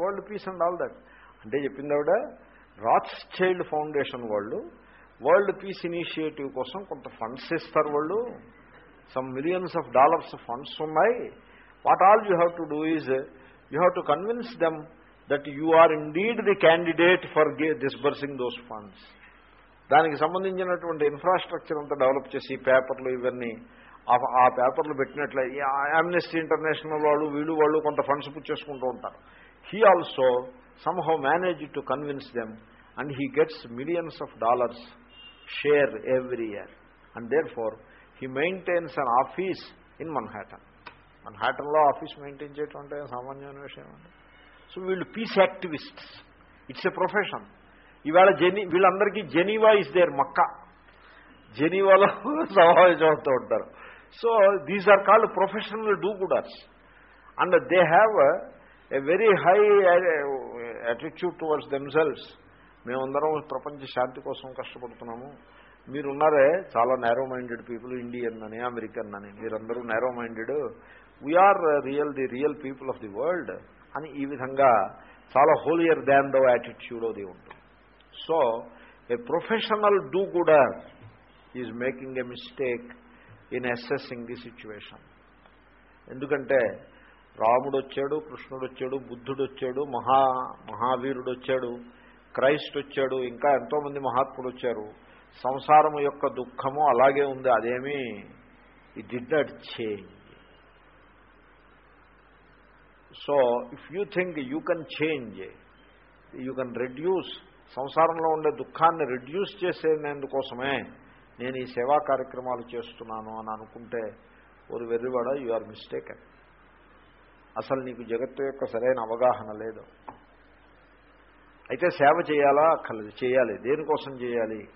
World peace and all that. అంటే చెప్పింది ఆవిడ రాచ్ చైల్డ్ ఫౌండేషన్ వాళ్ళు వరల్డ్ పీస్ ఇనిషియేటివ్ కోసం కొంత ఫండ్స్ ఇస్తారు వాళ్ళు. Some millions of dollars funds ఉన్నాయి. What all you have to do is you have to convince them that you are indeed the candidate for disbursing those funds దానికి సంబంధించినటువంటి infrastructure అంతా develop చేసి పేపర్లు ఇవన్నీ ఆ- పేపర్లు పెట్టినట్లయితే ఆమ్నెస్టీ ఇంటర్నేషనల్ వాళ్ళు వీళ్ళు వాళ్ళు కొంత ఫండ్స్ పుచ్చేసుకుంటూ ఉంటారు. He also somehow manage to convince them and he gets millions of dollars share every year and therefore he maintains an office in Manhattan మన్హాటన్లో office maintain చేయటం అంటే సామాన్యమైన విషయం అండి సో వీళ్ళు peace activists it's a profession ఈవేళ జెనీ వీళ్ళందరికీ Geneva is their Mecca జెనీవాలో సమావేశం అవుతూ ఉంటారు. So these are called professional do gooders and they have a very high attitude towards themselves మేమందరం ప్రపంచ శాంతి కోసం కష్టపడుతున్నాము. మీరున్నారే చాలా నేరో మైండెడ్ పీపుల్ ఇండియన్ అని అమెరికన్ అని. మీరందరూ narrow minded we are real the real people of the world అని ఈ విధంగా చాలా హోలియర్ దాన్ దో యాటిట్యూడ్ అది ఉంటుంది so a professional do gooder is making a mistake in assessing the situation ఎందుకంటే రాముడు వచ్చాడు కృష్ణుడు వచ్చాడు బుద్ధుడు వచ్చాడు మహా మహావీరుడు వచ్చాడు క్రైస్ట్ వచ్చాడు ఇంకా ఎంతోమంది మహాత్ములు వచ్చారు సంసారము యొక్క దుఃఖము అలాగే ఉంది అదేమీ it did not change so if you think you can change you can reduce సంసారంలో ఉండే దుఃఖాన్ని రెడ్యూస్ చేసేందుకోసమే నేను ఈ సేవా కార్యక్రమాలు చేస్తున్నాను అని అనుకుంటే ఒక వెర్రివాడ యు ఆర్ మిస్టేకెన్ అసలు నీకు జగత్తు యొక్క సరైన అవగాహన లేదు. అయితే సేవ చేయాలా? అక్కర్లేదు. చేయాలి. దేనికోసం చేయాలి?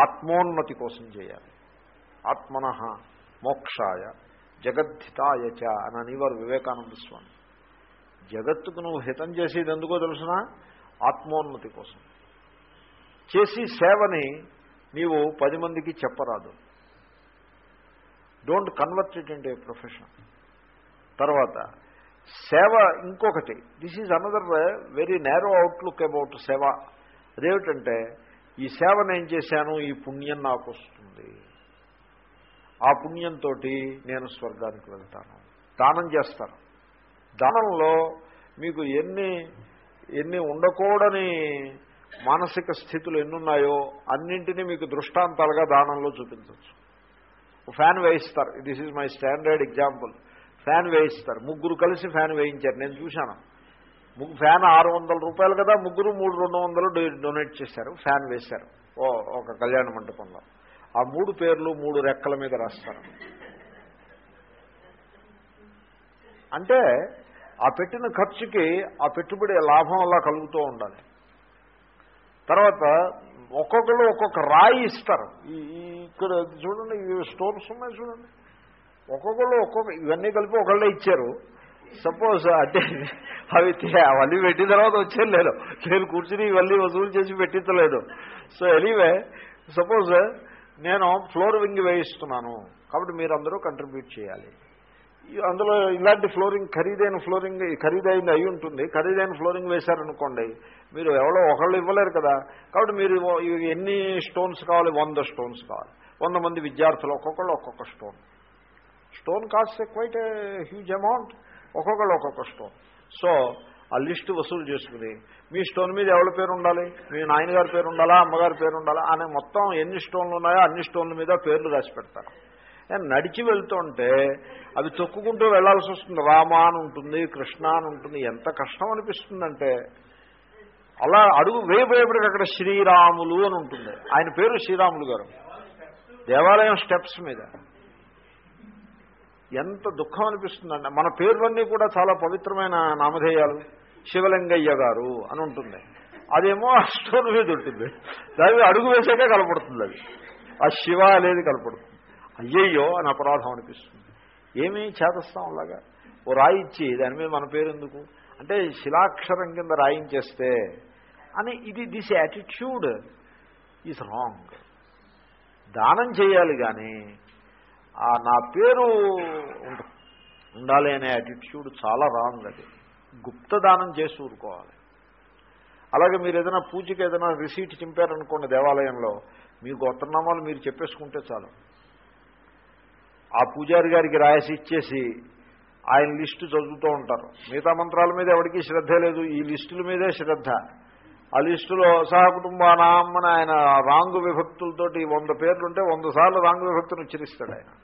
ఆత్మోన్నతి కోసం చేయాలి. ఆత్మన మోక్షాయ జగద్ధితాయ చ అని అనేవారు వివేకానంద స్వామి. జగత్తుకు నువ్వు హితం చేసేది ఎందుకో తెలుసిన? ఆత్మోన్నతి కోసం. చేసి సేవని నీవు పది మందికి చెప్పరాదు. Don't convert it into profession తర్వాత సేవ ఇంకొకటి. This is another very narrow outlook about సేవ. అదేమిటంటే ఈ సేవను ఏం చేశాను? ఈ పుణ్యం నాకు వస్తుంది. ఆ పుణ్యంతో నేను స్వర్గానికి వెళ్తాను. దానం చేస్తాను. దానంలో మీకు ఎన్ని ఎన్ని ఉండకూడని మానసిక స్థితులు ఎన్నున్నాయో అన్నింటినీ మీకు దృష్టాంతాలుగా దానంలో చూపించవచ్చు. ఫ్యాన్ వేయిస్తారు. This is my standard example fan వేయిస్తారు. ముగ్గురు కలిసి ఫ్యాన్ వేయించారు. నేను చూశాను. ముగ్గు ఫ్యాన్ ఆరు వందల రూపాయలు కదా ముగ్గురు మూడు రెండు వందలు డొనేట్ చేశారు. ఫ్యాన్ వేశారు. ఓ ఒక కళ్యాణ మండపంలో. ఆ మూడు పేర్లు మూడు రెక్కల మీద రాస్తారు. అంటే ఆ పెట్టిన ఖర్చుకి ఆ పెట్టుబడి లాభం అలా కలుగుతూ ఉండాలి. తర్వాత ఒక్కొక్కరు ఒక్కొక్క రాయి ఇస్తారు. ఇక్కడ చూడండి స్టోర్స్ ఉన్నాయి చూడండి. ఒక్కొక్కళ్ళు ఒక్కొక్క ఇవన్నీ కలిపి ఒకళ్ళే ఇచ్చారు. సపోజ్ అంటే అవి అవన్నీ పెట్టిన తర్వాత వచ్చేది లేదు. నేను కూర్చుని ఇవన్నీ వసూలు చేసి పెట్టించలేదు. సో ఎనీవే సపోజ్ నేను ఫ్లోర్ వింగ్ వేయిస్తున్నాను. కాబట్టి మీరందరూ కంట్రిబ్యూట్ చేయాలి. అందులో ఇలాంటి ఫ్లోరింగ్ ఖరీదైన ఫ్లోరింగ్ ఖరీదైంది అయి ఉంటుంది. ఖరీదైన ఫ్లోరింగ్ వేశారనుకోండి మీరు ఎవరో ఒకళ్ళు ఇవ్వలేరు కదా. కాబట్టి మీరు ఎన్ని స్టోన్స్ కావాలి? వంద స్టోన్స్ కావాలి. వంద మంది విద్యార్థులు ఒక్కొక్కళ్ళు ఒక్కొక్క stone stone cost quite huge amount ఒక్కొక్కళ్ళు ఒక్కొక్క స్టోన్ సో ఆ లిస్టు వసూలు చేసుకుని మీ స్టోన్ మీద ఎవరి పేరు ఉండాలి? మీ నాయనగారి పేరు ఉండాలా? అమ్మగారి పేరు ఉండాలా? అనే మొత్తం ఎన్ని స్టోన్లు ఉన్నాయో అన్ని స్టోన్ల మీద పేర్లు రాసి పెడతారు. నడిచి వెళ్తుంటే అవి తొక్కుకుంటూ వెళ్ళాల్సి వస్తుంది. రామ అని ఉంటుంది కృష్ణ అని ఉంటుంది. ఎంత కష్టం అనిపిస్తుందంటే అలా అడుగు వేయబోయేప్పటికి అక్కడ శ్రీరాములు అని ఉంటుంది. ఆయన పేరు శ్రీరాములు గారు. దేవాలయం స్టెప్స్ మీద. ఎంత దుఃఖం అనిపిస్తుందండి మన పేర్లన్నీ కూడా చాలా పవిత్రమైన నామధేయాలు. శివలింగయ్య గారు అని ఉంటుంది. అదేమో అష్టోన్ మీద ఉంటుంది. దాని మీద అడుగు వేసాక కలపడుతుంది అది. ఆ శివ అనేది కలపడుతుంది అయ్యయ్యో అని అపరాధం అనిపిస్తుంది. ఏమీ చేతస్తాం అలాగా? ఓ రాయిచ్చి దాని మీద మన పేరు ఎందుకు? అంటే శిలాక్షరం కింద రాయించేస్తే అని ఇది దిస్ యాటిట్యూడ్ ఈజ్ రాంగ్ దానం చేయాలి కానీ నా పేరు ఉండాలి అనే యాటిట్యూడ్ చాలా రాంగ్ అది. గుప్తదానం చేసి ఊరుకోవాలి. అలాగే మీరు ఏదైనా పూజకి ఏదైనా రిసీట్ చింపారనుకోండి దేవాలయంలో మీ గోత్రనామాలు మీరు చెప్పేసుకుంటే చాలు. ఆ పూజారి గారికి రాయసి ఇచ్చేసి ఆయన లిస్టు చదువుతూ ఉంటారు. మిగతా మంత్రాల మీద ఎవరికీ శ్రద్ధ లేదు. ఈ లిస్టుల మీదే శ్రద్ధ. ఆ లిస్టులో సహకుటుంబానామని ఆయన రాంగు విభక్తులతోటి వంద పేర్లుంటే వంద సార్లు రాంగు విభక్తిని ఉచ్చరిస్తాడు ఆయన.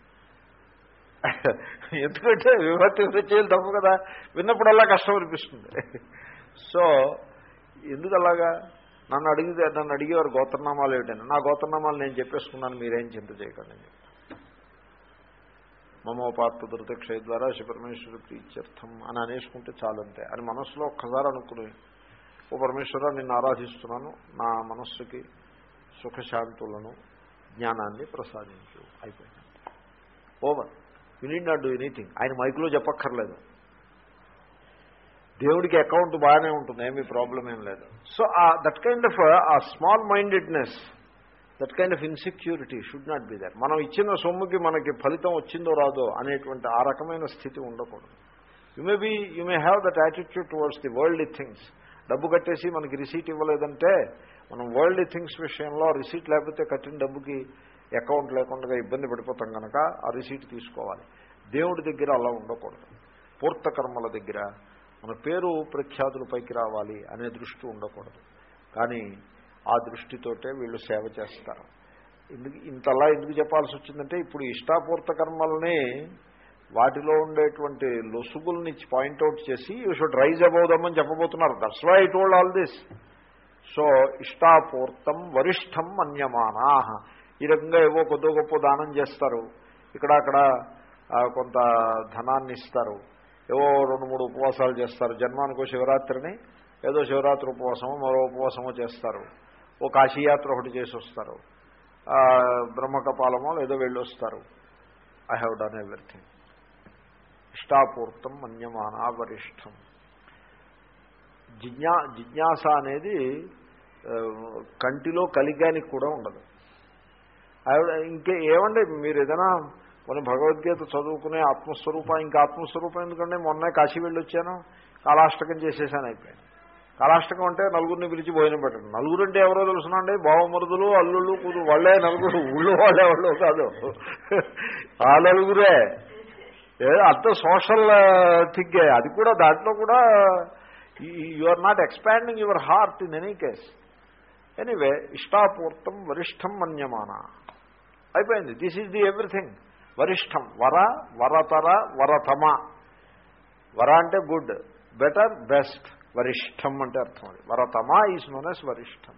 ఎందుకంటే విభక్తి చేయాలి తప్పు కదా. విన్నప్పుడల్లా కష్టం అనిపిస్తుంది. సో ఎందుకు అలాగా నన్ను అడిగితే నన్ను అడిగేవారు గోత్రనామాలు ఏమిటని. నా గోత్రనామాలు నేను చెప్పేసుకున్నాను మీరేం చింత చేయకండి. మమోపాత్ర చెప్పి ద్వారా శివపరమేశ్వర ప్రీత్యర్థం అని అనేసుకుంటే చాలంతే. అని మనస్సులో ఒక్కసారి అనుకుని ఓ పరమేశ్వర నిన్ను ఆరాధిస్తున్నాను. నా మనస్సుకి సుఖశాంతులను జ్ఞానాన్ని ప్రసాదించు. అయిపోయింది over you need not do anything ఆయన మైకులో చెప్పక్కర్లేదు. దేవుడికి అకౌంట్ బాగానే ఉంటుంది. ఏమీ ప్రాబ్లం ఏం లేదు. So that kind of a small mindedness that kind of insecurity should not be there మనం ఇచ్చిన సొమ్ముకి మనకి ఫలితం వచ్చిందో రాదో అనేటువంటి ఆ రకమైన స్థితి ఉండకూడదు. You may be you may have that attitude towards the world things డబ్బు కట్టేసి మనకి రిసీట్ ఇవ్వలేదంటే మనం వరల్డ్ థింగ్స్ విషయంలో రిసీట్ లేకపోతే కట్టిన డబ్బుకి అకౌంట్ లేకుండా ఇబ్బంది పడిపోతాం కనుక ఆ రిసీట్ తీసుకోవాలి. దేవుడి దగ్గర అలా ఉండకూడదు. పూర్తకర్మల దగ్గర మన పేరు ప్రఖ్యాతులు పైకి రావాలి అనే దృష్టి ఉండకూడదు. కానీ ఆ దృష్టితోటే వీళ్ళు సేవ చేస్తారు. ఎందుకు ఇంతలా ఎందుకు చెప్పాల్సి వచ్చిందంటే ఇప్పుడు ఇష్టాపూర్త కర్మల్ని వాటిలో ఉండేటువంటి లొసుగుల్ని పాయింట్అవుట్ చేసి యూ షుడ్ రైజ్ అబౌదమ్మని చెప్పబోతున్నారు. That's why I told all this so ఇష్టాపూర్తం వరిష్టం మన్యమానా ఈ రకంగా ఏవో కొద్దో గొప్ప దానం చేస్తారు. ఇక్కడ అక్కడ కొంత ధనాన్ని ఇస్తారు. ఏవో రెండు మూడు ఉపవాసాలు చేస్తారు. జన్మానికో శివరాత్రిని ఏదో శివరాత్రి ఉపవాసమో మరో ఉపవాసమో చేస్తారు. ఓ కాశీయాత్ర ఒకటి చేసి వస్తారు. బ్రహ్మకపాలమో లేదో వెళ్ళి వస్తారు ఐ హ్యావ్ డన్ ఎవ్రీథింగ్ ఇష్టాపూర్తం మన్యమానా వరిష్టం. జిజ్ఞా జిజ్ఞాస అనేది కంటిలో కలిగానికి కూడా ఉండదు. ఇంకే ఏమండి మీరు ఏదైనా కొన్ని భగవద్గీత చదువుకునే ఆత్మస్వరూపం ఇంకా ఆత్మస్వరూపం ఎందుకంటే మొన్నే కాశీ వెళ్ళి వచ్చాను కాలాష్టకం చేసేసాను అయిపోయాను కాలాష్టకం అంటే నలుగురిని పిలిచి భోజనం పెట్టండి. నలుగురు అంటే ఎవరో తెలుసునండి బావమరుదులు అల్లుళ్ళు కూతురు వాళ్ళే నలుగురు ఊళ్ళో వాళ్ళే వాళ్ళు కాదు. ఆ నలుగురే. అంత సోషల్ థిగ్గే అది కూడా దాంట్లో కూడా you are not expanding your heart in any case anyway ఇష్టాపూర్తం వరిష్టం మన్యమాన. అయిపోయింది. దిస్ ఈజ్ ది ఎవ్రీథింగ్ వరిష్టం. వర వరతర వరతమ. వర అంటే గుడ్ బెటర్ బెస్ట్ వరిష్టం అంటే అర్థం అది. వరతమ ఈజ్ నోన్ ఎస్ వరిష్టం.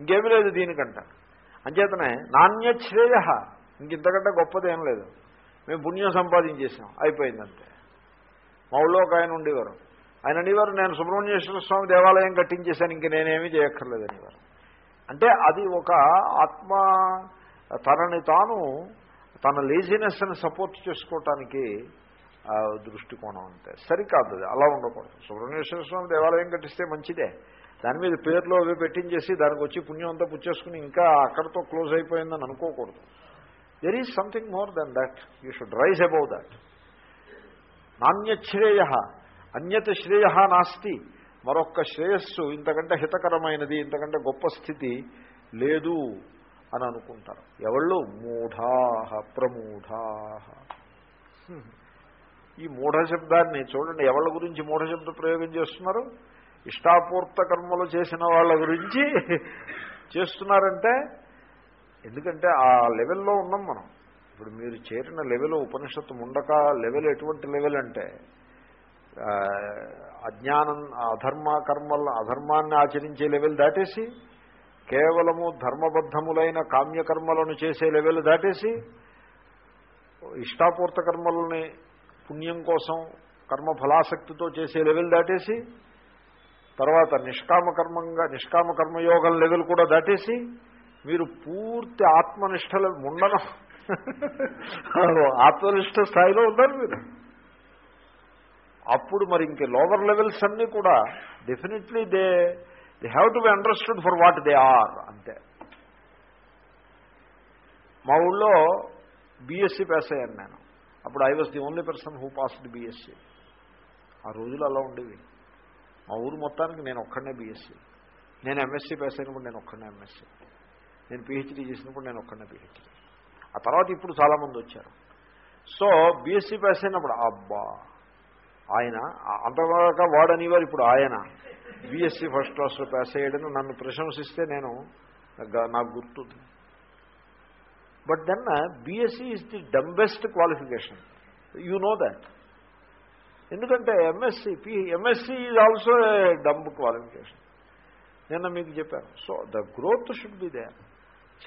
ఇంకేమీ లేదు దీనికంట. అంచేతనే నాణ్యశ్రేయ. ఇంకింతకంటే గొప్పది ఏం లేదు. మేము పుణ్యం సంపాదించేసాం అయిపోయిందంటే మా ఊళ్ళో ఒక ఆయన ఉండేవారు. ఆయన అనేవారు నేను సుబ్రహ్మణ్యేశ్వర స్వామి దేవాలయం కట్టించేశాను ఇంక నేనేమీ చేయక్కర్లేదు అనేవారు. అంటే అది ఒక ఆత్మ తనని తాను తన లేజినెస్ని సపోర్ట్ చేసుకోవటానికి దృష్టికోణం అంతే. సరికాదు అలా ఉండకూడదు. సుబ్రహ్మణ్యేశ్వర స్వామి దేవాలయం కట్టిస్తే మంచిదే. దాని మీద పేర్లు అవి పెట్టించేసి దానికి వచ్చి పుణ్యం అంతా పుచ్చేసుకుని ఇంకా అక్కడితో క్లోజ్ అయిపోయిందని అనుకోకూడదు. There is something more than that you should rise above that నాణ్యశ్రేయ. అన్యత శ్రేయ నాస్తి. మరొక్క శ్రేయస్సు ఇంతకంటే హితకరమైనది ఇంతకంటే గొప్ప స్థితి లేదు. అని అనుకుంటారు. ఎవళ్ళు? మూఢాహ ప్రమూఢాహ ఈ మూఢ శబ్దాన్ని చూడండి ఎవళ్ళ గురించి మూఢ శబ్ద ప్రయోగం చేస్తున్నారు? ఇష్టాపూర్త కర్మలు చేసిన వాళ్ళ గురించి చేస్తున్నారంటే ఎందుకంటే ఆ లెవెల్లో ఉన్నాం మనం. ఇప్పుడు మీరు చేరిన లెవెల్ ఉపనిషత్తు ఉండక లెవెల్ ఎటువంటి లెవెల్ అంటే అజ్ఞానం అధర్మ కర్మల అధర్మాన్ని ఆచరించే లెవెల్ దాటేసి కేవలము ధర్మబద్ధములైన కామ్యకర్మలను చేసే లెవెల్ దాటేసి ఇష్టాపూర్త కర్మలని పుణ్యం కోసం కర్మ ఫలాసక్తితో చేసే లెవెల్ దాటేసి తర్వాత నిష్కామ కర్మంగా నిష్కామ కర్మయోగం లెవెల్ కూడా దాటేసి మీరు పూర్తి ఆత్మనిష్టల ఉండను ఆత్మనిష్ట స్థాయిలో ఉన్నారు మీరు. అప్పుడు మరి ఇంక లోవర్ లెవెల్స్ అన్నీ కూడా definitely they they have to be understood for what they are అంతే. మా ఊళ్ళో బీఎస్సీ పాస్ అయ్యాను నేను. అప్పుడు I was the only person who passed BSc ఆ రోజులు అలా ఉండేవి. మా ఊరు మొత్తానికి నేను ఒక్కడనే బీఎస్సీ నేను ఎంఎస్సీ పాస్ అయినప్పుడు నేను ఒక్కడనే ఎంఎస్సీ నేను పిహెచ్డీ చేసినప్పుడు నేను ఒక్కడనే పిహెచ్డీ ఆ తర్వాత ఇప్పుడు చాలామంది వచ్చారు. సో బీఎస్సీ పాస్ అయినప్పుడు అబ్బా ఆయన అంతదాకా వాడనివారు ఇప్పుడు ఆయన. బీఎస్సీ ఫస్ట్ క్లాస్లో పాస్ అయ్యాడని నన్ను ప్రశంసిస్తే నేను నాకు- గుర్తు గుర్తుంది. But then uh, BSc is the dumbest qualification. You know that. ఎందుకంటే MSc P MSc is also dumb qualification. నిన్న మీకు చెప్పాను. So the growth should be they.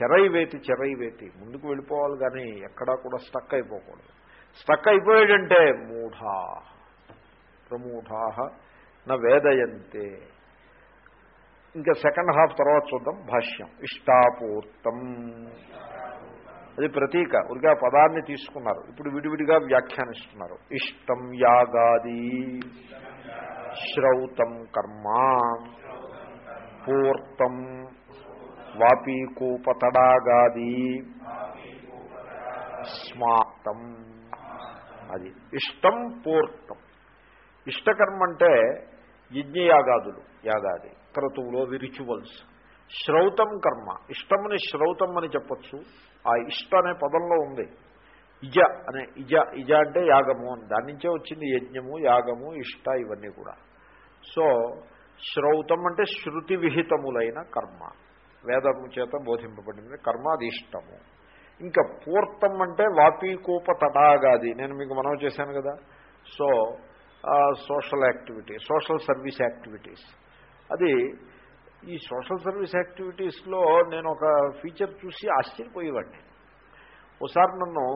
చెరైవేతి చెరైవేతి. ముందుకు వెళ్ళిపోవాలి కానీ ఎక్కడా కూడా స్టక్ అయిపోకూడదు. స్టక్ అయిపోయాడంటే మూఢా. ప్రమూఢా నా వేదయంతే. ఇంకా సెకండ్ హాఫ్ తర్వాత చూద్దాం. భాష్యం. ఇష్టాపూర్తం. అది ప్రతీక. ఉరిగా పదాన్ని తీసుకున్నారు. ఇప్పుడు విడివిడిగా వ్యాఖ్యానిస్తున్నారు. ఇష్టం యాగాది. శ్రౌతం కర్మ. పూర్తం వాపీకూపతడాగాది. స్మార్తం అది. ఇష్టం పూర్తం. ఇష్టకర్మ అంటే యజ్ఞయాగాదులు యాగాది క్రతువులు అవి రిచువల్స్ శ్రౌతం కర్మ. ఇష్టమని శ్రౌతం అని చెప్పచ్చు. ఆ ఇష్ట అనే పదంలో ఉంది. ఇజ అనే ఇజ ఇజ అంటే యాగము అని. దాని నుంచే వచ్చింది యజ్ఞము యాగము ఇష్ట ఇవన్నీ కూడా. సో శ్రౌతం అంటే శృతి విహితములైన కర్మ. వేదము చేత బోధింపబడింది కర్మ అది ఇష్టము ఇంకా పూర్తం అంటే వాపీకూప తటాగాది. నేను మీకు మనవి చేశాను కదా. So social activity social service activities. అది ఈ సోషల్ సర్వీస్ యాక్టివిటీస్లో నేను ఒక ఫీచర్ చూసి ఆశ్చర్యపోయేవాడిని. ఒకసారి నన్ను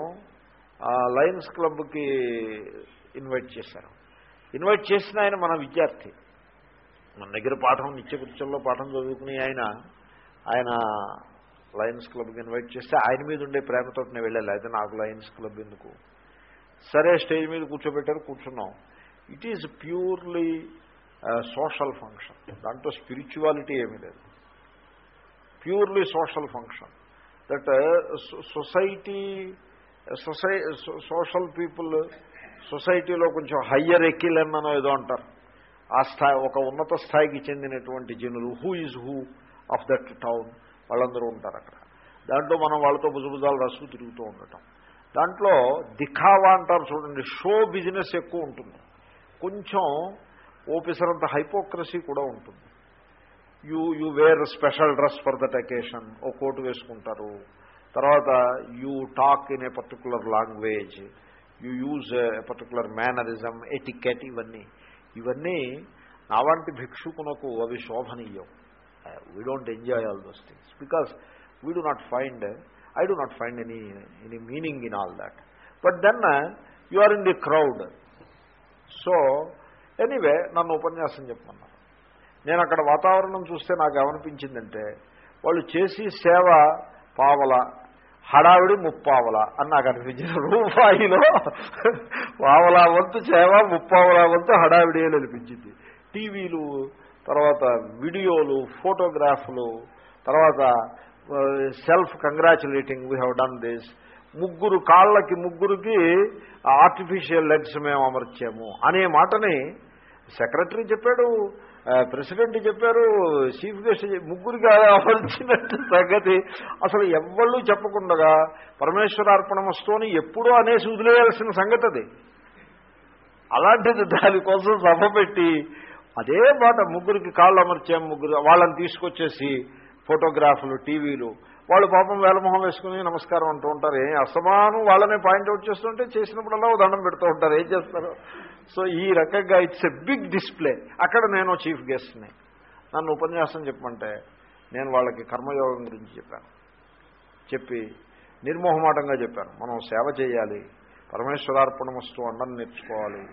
లయన్స్ క్లబ్కి ఇన్వైట్ చేశారు. ఇన్వైట్ చేసిన ఆయన మన విద్యార్థి. మన దగ్గర పాఠం నిత్యకృత్యంలో పాఠం చదువుకుని ఆయన ఆయన లయన్స్ క్లబ్కి ఇన్వైట్ చేస్తే ఆయన మీద ఉండే ప్రేమతో నేను వెళ్ళాలి. అయితే నాకు లయన్స్ క్లబ్ ఎందుకు? సరే స్టేజ్ మీద కూర్చోబెట్టారు కూర్చున్నాం. It is purely social function దాంట్లో స్పిరిచువాలిటీ ఏమీ లేదు. Purely social function that society సొసై social people సొసైటీలో కొంచెం హయ్యర్ ఎక్కిలన్ననో ఏదో అంటారు. ఆ స్థాయి ఒక ఉన్నత స్థాయికి చెందినటువంటి జనులు who is who of that town వాళ్ళందరూ ఉంటారు అక్కడ. దాంట్లో మనం వాళ్ళతో భుజభుజాలు రసుకు తిరుగుతూ ఉండటం. దాంట్లో దిఖావా అంటారు చూడండి షో బిజినెస్ ఎక్కువ ఉంటుంది. కొంచెం ఓపెసరంత హైపోక్రసీ కూడా ఉంటుంది. You you wear special dress for that occasion oh coat వేసుకుంటారు. తర్వాత you talk in a particular language you use a particular mannerism etiquette ఇవన్నీ. ఇవన్నీ నా వంటి భిక్షుకునకు అవి శోభనీయం. We don't enjoy all those things because we do not find I do not find any any meaning in all that but then you are in the crowd so anyway నన్ను ఉపన్యాసం చెప్పమన్నారు. నేను అక్కడ వాతావరణం చూస్తే నాకు ఏమనిపించిందంటే వాళ్ళు చేసి సేవ పావల హడావిడి ముప్పావల అని నాకు అనిపించింది. రూపాయిలో పావల వంతు సేవ ముప్పావలా వంతు హడావిడి అని అనిపించింది. టీవీలు తర్వాత వీడియోలు ఫోటోగ్రాఫ్లు తర్వాత uh, self congratulating we have done this ముగ్గురు కాళ్ళకి ముగ్గురికి ఆర్టిఫిషియల్ లెగ్స్ మేము అమర్చాము అనే మాటని సెక్రటరీ చెప్పాడు. ప్రెసిడెంట్ చెప్పారు చీఫ్ గెస్ట్ ముగ్గురికి అమర్చినట్టు సంగతి. అసలు ఎవళ్ళు చెప్పకుండా పరమేశ్వరార్పణ వస్తువుని ఎప్పుడూ అనేసి వదిలేయాల్సిన సంగతి అది. అలాంటిది దానికోసం సభ పెట్టి అదే మాట ముగ్గురికి కాళ్ళు అమర్చాము. ముగ్గురు వాళ్ళని తీసుకొచ్చేసి ఫోటోగ్రాఫ్లు టీవీలు వాళ్ళు పాపం వేలమొహం వేసుకుని నమస్కారం అంటూ ఉంటారు. ఏ అసమానం వాళ్ళనే పాయింట్అవుట్ చేస్తుంటే చేసినప్పుడల్లా ఓ దండం పెడుతూ ఉంటారు. ఏం చేస్తారు? సో ఈ రకంగా ఇట్స్ ఎ బిగ్ డిస్ప్లే. అక్కడ నేను చీఫ్ గెస్ట్ని. నన్ను ఉపన్యాసం చెప్పమంటే నేను వాళ్ళకి కర్మయోగం గురించి చెప్పాను. చెప్పి నిర్మోహమాటంగా చెప్పాను. మనం సేవ చేయాలి. పరమేశ్వరార్పణం వస్తూ అన్నం నేర్చుకోవాలి.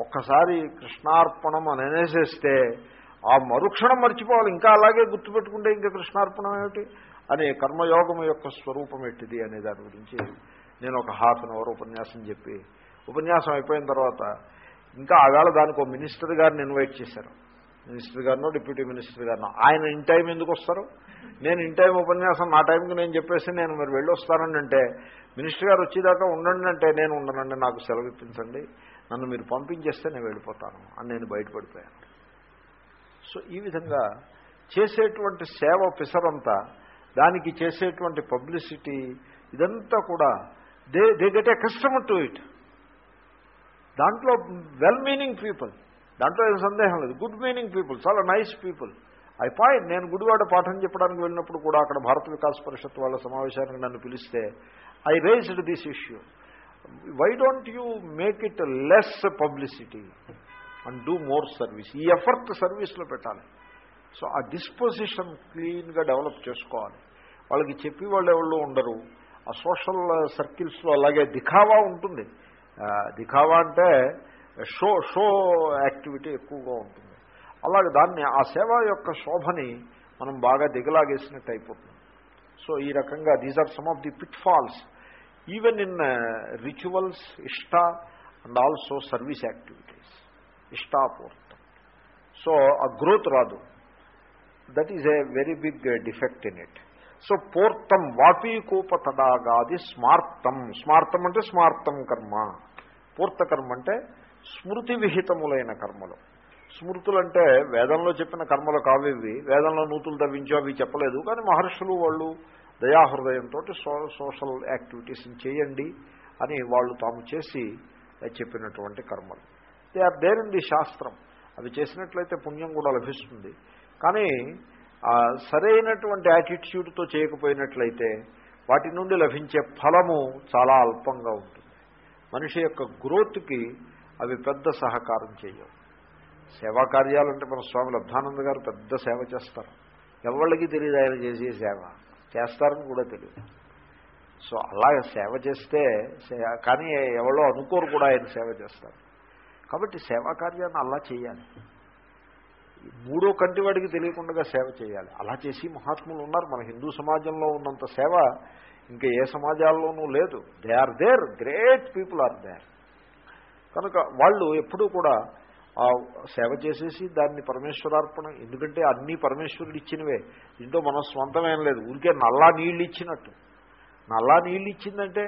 ఒక్కసారి కృష్ణార్పణం అని అనేసేస్తే ఆ మరుక్షణం మర్చిపోవాలి. ఇంకా అలాగే గుర్తుపెట్టుకుంటే ఇంకా కృష్ణార్పణం ఏమిటి? అని కర్మయోగం యొక్క స్వరూపం ఎట్టిది అనే దాని గురించి నేను ఒక హాఫ్ అన్ అవర్ ఉపన్యాసం చెప్పి ఉపన్యాసం అయిపోయిన తర్వాత ఇంకా ఆవేళ దానికి ఒక మినిస్టర్ గారిని ఇన్వైట్ చేశారు మినిస్టర్ గారినో డిప్యూటీ మినిస్టర్ గారినో. ఆయన ఇన్ టైం ఎందుకు వస్తారు? నేను ఇన్ టైం ఉపన్యాసం నా టైంకి నేను చెప్పేసి నేను మరి వెళ్ళి వస్తానండి అంటే మినిస్టర్ గారు వచ్చేదాకా ఉండండి అంటే నేను ఉండనండి నాకు సెలవు ఇప్పించండి. నన్ను మీరు పంపించేస్తే నేను వెళ్ళిపోతాను అని నేను బయటపడిపోయాను. సో ఈ విధంగా చేసేటువంటి సేవ పిసరంతా దానికి చేసేటువంటి పబ్లిసిటీ ఇదంతా కూడా they they get a customer to it. దాంట్లో వెల్ మీనింగ్ పీపుల్. దాంట్లో ఏం సందేహం లేదు. గుడ్ మీనింగ్ పీపుల్ చాలా నైస్ పీపుల్. ఐ పాయింట్ నేను గుడివాడ పాఠం చెప్పడానికి వెళ్ళినప్పుడు కూడా అక్కడ భారత వికాస్ పరిషత్ వాళ్ళ సమావేశానికి నన్ను పిలిస్తే I raised this issue why don't you make it less publicity and do more service ఈ ఎఫర్ట్ సర్వీస్లో పెట్టాలి. సో ఆ డిస్పోజిషన్ క్లీన్గా డెవలప్ చేసుకోవాలి. వాళ్ళకి చెప్పి వాళ్ళు ఎవరు ఉండరు. ఆ సోషల్ సర్కిల్స్లో అలాగే దిఖావా ఉంటుంది. దిఖావా అంటే షో షో యాక్టివిటీ ఎక్కువగా ఉంటుంది. అలాగే దాన్ని ఆ సేవ యొక్క శోభని మనం బాగా దిగలాగేసినట్టు అయిపోతుంది. సో ఈ రకంగా these are some of the pitfalls even in rituals ఇష్ట అండ్ ఆల్సో సర్వీస్ యాక్టివిటీస్ ఇష్టాపూర్తం సో ఆ గ్రోత్ రాదు. That is a very big defect in it so పూర్తం వాపీకూప తడాగాది స్మార్తం స్మార్తం అంటే స్మార్తం కర్మ పూర్త కర్మ అంటే స్మృతి విహితములైన కర్మలు స్మృతులంటే వేదంలో చెప్పిన కర్మలు కావివి. వేదంలో నూతులు తవ్వించో అవి చెప్పలేదు. కానీ మహర్షులు వాళ్ళు దయాహృదయంతో సోషల్ యాక్టివిటీస్ని చేయండి అని వాళ్ళు తాము చేసి చెప్పినటువంటి కర్మలు they are there in the శాస్త్రం. అవి చేసినట్లయితే పుణ్యం కూడా లభిస్తుంది. కానీ సరైనటువంటి యాటిట్యూడ్తో చేయకపోయినట్లయితే వాటి నుండి లభించే ఫలము చాలా అల్పంగా ఉంటుంది. మనిషి యొక్క గ్రోత్కి అవి పెద్ద సహకారం చేయవు. సేవా కార్యాలంటే మన స్వామి లబ్ధానంద గారు పెద్ద సేవ చేస్తారు. ఎవరికి తెలియదు ఆయన చేసే సేవ. చేస్తారని కూడా తెలియదు. సో అలాగే సేవ చేస్తే సే- కానీ ఎవరో అనుకోరు కూడా ఆయన సేవ చేస్తారు. కాబట్టి సేవా కార్యాన్ని అలా చేయాలి. మూడో కంటి వాడికి తెలియకుండా సేవ చేయాలి. అలా చేసి మహాత్ములు ఉన్నారు. మన హిందూ సమాజంలో ఉన్నంత సేవ ఇంకా ఏ సమాజాల్లోనూ లేదు. They are there great people are there కనుక వాళ్ళు ఎప్పుడూ కూడా ఆ సేవ చేసేసి దాన్ని పరమేశ్వరార్పణ ఎందుకంటే అన్నీ పరమేశ్వరుడు ఇచ్చినవే. దీంట్లో మనం స్వంతమేం లేదు. ఊరికే నల్లా నీళ్ళు ఇచ్చినట్టు. నల్లా నీళ్ళు ఇచ్చిందంటే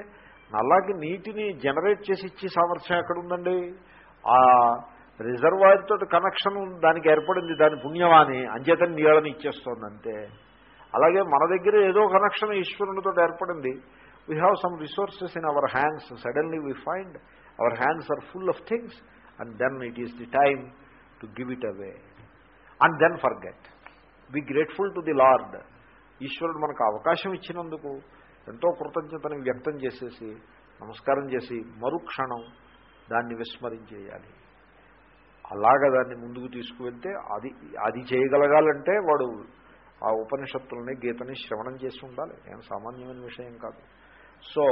నల్లాకి నీటిని జనరేట్ చేసి ఇచ్చే సామర్థ్యం ఎక్కడుందండి? ఆ రిజర్వాయర్ తోటి కనెక్షన్ దానికి ఏర్పడింది దాని పుణ్యమాని అంచేతని నీళ్ళని ఇచ్చేస్తోంది అంతే అలాగే మన దగ్గర ఏదో కనెక్షన్ ఈశ్వరునితో ఏర్పడింది. We have some resources in our hands suddenly we find our hands are full of things and then it is the time to give it away and then forget be grateful to the lord ఈశ్వరుడు మనకు అవకాశం ఇచ్చినందుకు ఎంతో కృతజ్ఞతను వ్యక్తం చేసేసి నమస్కారం చేసి మరుక్షణం దాన్ని విస్మరించేయాలి. అలాగ దాన్ని ముందుకు తీసుకువెళ్తే అది అది చేయగలగాలంటే వాడు ఆ ఉపనిషత్తులని గీతని శ్రవణం చేసి ఉండాలి. ఏం సామాన్యమైన విషయం కాదు. సో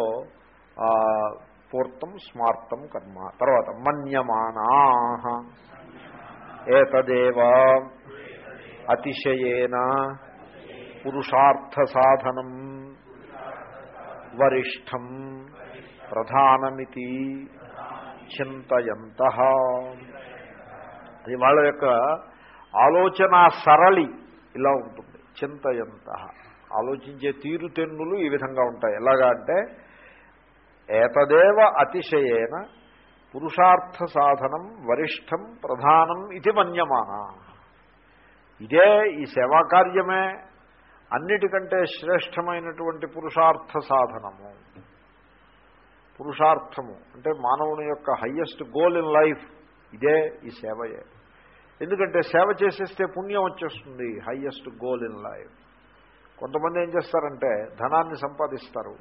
పూర్తం స్మార్తం కర్మ. తర్వాత మన్యమానా ఏతదేవా అతిశయేన పురుషార్థ సాధనం వరిష్టం ప్రధానమితి చింతయంత. అది వాళ్ళ యొక్క ఆలోచన సరళి ఇలా ఉంటుంది. చింతయంత. ఆలోచించే తీరుతెన్నులు ఈ విధంగా ఉంటాయి. ఎలాగా అంటే ఏతదేవ అతిశయేన పురుషార్థ సాధనం వరిష్టం ప్రధానం ఇది మన్యమాన. ఇదే ఈ సేవాకార్యమే అన్నిటికంటే శ్రేష్టమైనటువంటి పురుషార్థ సాధనము. పురుషార్థము అంటే మానవుని యొక్క హయ్యెస్ట్ గోల్ ఇన్ లైఫ్. ఇదే ఈ సేవయే. ఎందుకంటే సేవ చేసేస్తే పుణ్యం వచ్చేస్తుంది హయ్యెస్ట్ గోల్ ఇన్ లైఫ్ కొంతమంది ఏం చేస్తారంటే ధనాన్ని సంపాదిస్తారు.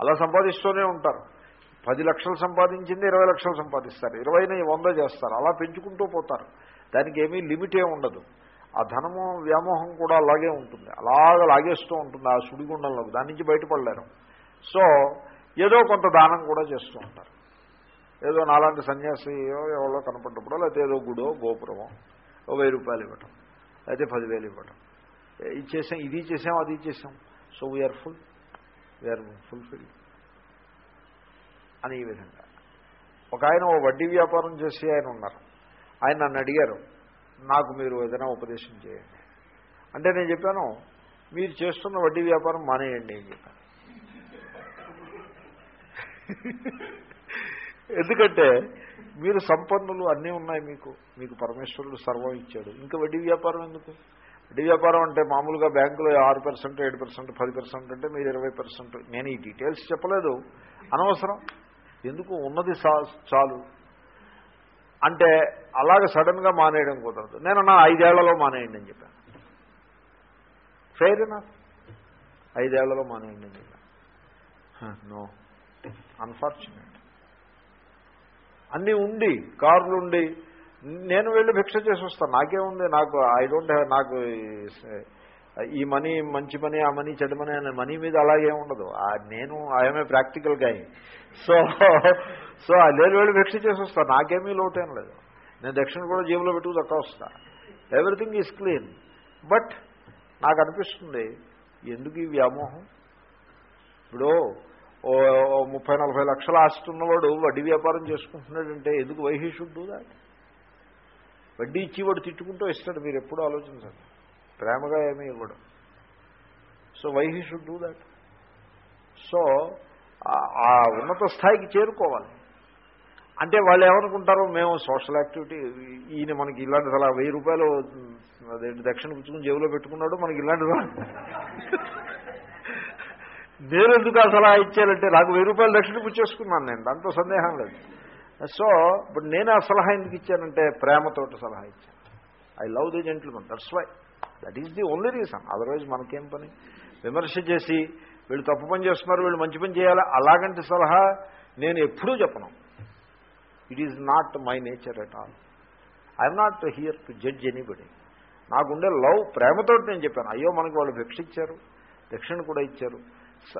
అలా సంపాదిస్తూనే ఉంటారు. పది లక్షలు సంపాదించింది ఇరవై లక్షలు సంపాదిస్తారు. ఇరవైన వంద చేస్తారు. అలా పెంచుకుంటూ పోతారు. దానికి ఏమీ లిమిటే ఉండదు. ఆ ధనము వ్యామోహం కూడా అలాగే ఉంటుంది. అలాగ లాగేస్తూ ఉంటుంది ఆ సుడిగుండంలో దాని నుంచి బయటపడలేరు. సో ఏదో కొంత దానం కూడా చేస్తూ ఉంటారు. ఏదో నాలాంటి సన్యాసియో ఎవరో కనపడ్డప్పుడు లేకపోతే ఏదో గుడో గోపురమో ఓ వెయ్యి రూపాయలు ఇవ్వటం లేకపోతే పదివేలు ఇవ్వటం. ఇచ్చేసాం ఇది చేసాం అది చేసాం. So we are full we are fulfil అని ఈ విధంగా. ఒక ఆయన ఓ వడ్డీ వ్యాపారం చేసి ఆయన ఉన్నారు. ఆయన నన్ను అడిగారు నాకు మీరు ఏదైనా ఉపదేశం చేయండి. అంటే నేను చెప్పాను మీరు చేస్తున్న వడ్డీ వ్యాపారం మానేయండి అని చెప్పాను. ఎందుకంటే మీరు సంపన్నులు అన్నీ ఉన్నాయి మీకు. మీకు పరమేశ్వరుడు సర్వం ఇచ్చాడు. ఇంకా వడ్డీ వ్యాపారం ఎందుకు? వడ్డీ వ్యాపారం అంటే మామూలుగా బ్యాంకులో ఆరు పర్సెంట్ ఏడు పర్సెంట్ పది పర్సెంట్ అంటే మీరు ఇరవై పర్సెంట్. నేను ఈ డీటెయిల్స్ చెప్పలేదు. అనవసరం. ఎందుకు? ఉన్నది చాలు. అంటే అలాగే సడన్గా మానేయడం కుదరదు. నేను నా ఐదేళ్ళలో మానేయండి అని చెప్పాను. ఫెయిర్ నా ఐదేళ్ళలో మానేయండి అని చెప్పాను. నో అన్ఫార్చునేట్ అన్నీ ఉండి కార్లు ఉండి నేను వెళ్ళి భిక్ష చేసి వస్తాను నాకేముంది నాకు ఐ డోంట్ హ్యావ్ నాకు ఈ- మనీ మంచి మనీ ఆ మనీ చెడ్డ మనీ అనే మనీ మీద అలాగే ఉండదు. నేను I'm a practical guy so so నేను వెళ్ళి భిక్ష చేసి వస్తాను నాకేమీ లోటేం లేదు. నేను దక్షిణ కూడా జేబులో పెట్టుకు దక్క వస్తా. ఎవ్రీథింగ్ ఈజ్ క్లీన్ బట్ నాకు అనిపిస్తుంది ఎందుకు ఈ వ్యామోహం? ఇప్పుడు ఓ ముప్పై నలభై లక్షల ఆస్తి ఉన్నవాడు వడ్డీ వ్యాపారం చేసుకుంటున్నాడంటే ఎందుకు వైహిషుడు దాట్ వడ్డీ ఇచ్చి వాడు తిట్టుకుంటూ ఇస్తాడు మీరు ఎప్పుడూ ఆలోచించండి. ప్రేమగా ఏమీ ఇవ్వడు. So why he should should do that so ఆ- ఉన్నత స్థాయికి చేరుకోవాలి. అంటే వాళ్ళు ఏమనుకుంటారు మేము సోషల్ యాక్టివిటీ ఈయన మనకి ఇలాంటి అలా వెయ్యి రూపాయలు దక్షిణ పుచ్చుకుని జేబులో పెట్టుకున్నాడు మనకి ఇలాంటి నేను ఎందుకు ఆ సలహా ఇచ్చానంటే నాకు వెయ్యి రూపాయలు దక్షిణ పుచ్చేసుకున్నాను నేను. దాంతో సందేహం లేదు. సో ఇప్పుడు నేను ఆ సలహా ఎందుకు ఇచ్చానంటే ప్రేమతోటి సలహా ఇచ్చాను. I love the gentleman that's why that is the only reason otherwise మనకేం పని? విమర్శ చేసి వీళ్ళు తప్పు పని చేస్తున్నారు వీళ్ళు మంచి పని చేయాలి అలాగంటి సలహా నేను ఎప్పుడూ చెప్పను. It is not my nature at all I'm not here to judge anybody నాకుండే లవ్ ప్రేమతోటి నేను చెప్పాను. అయ్యో మనకి వాళ్ళు భిక్ష ఇచ్చారు దక్షిణ కూడా ఇచ్చారు.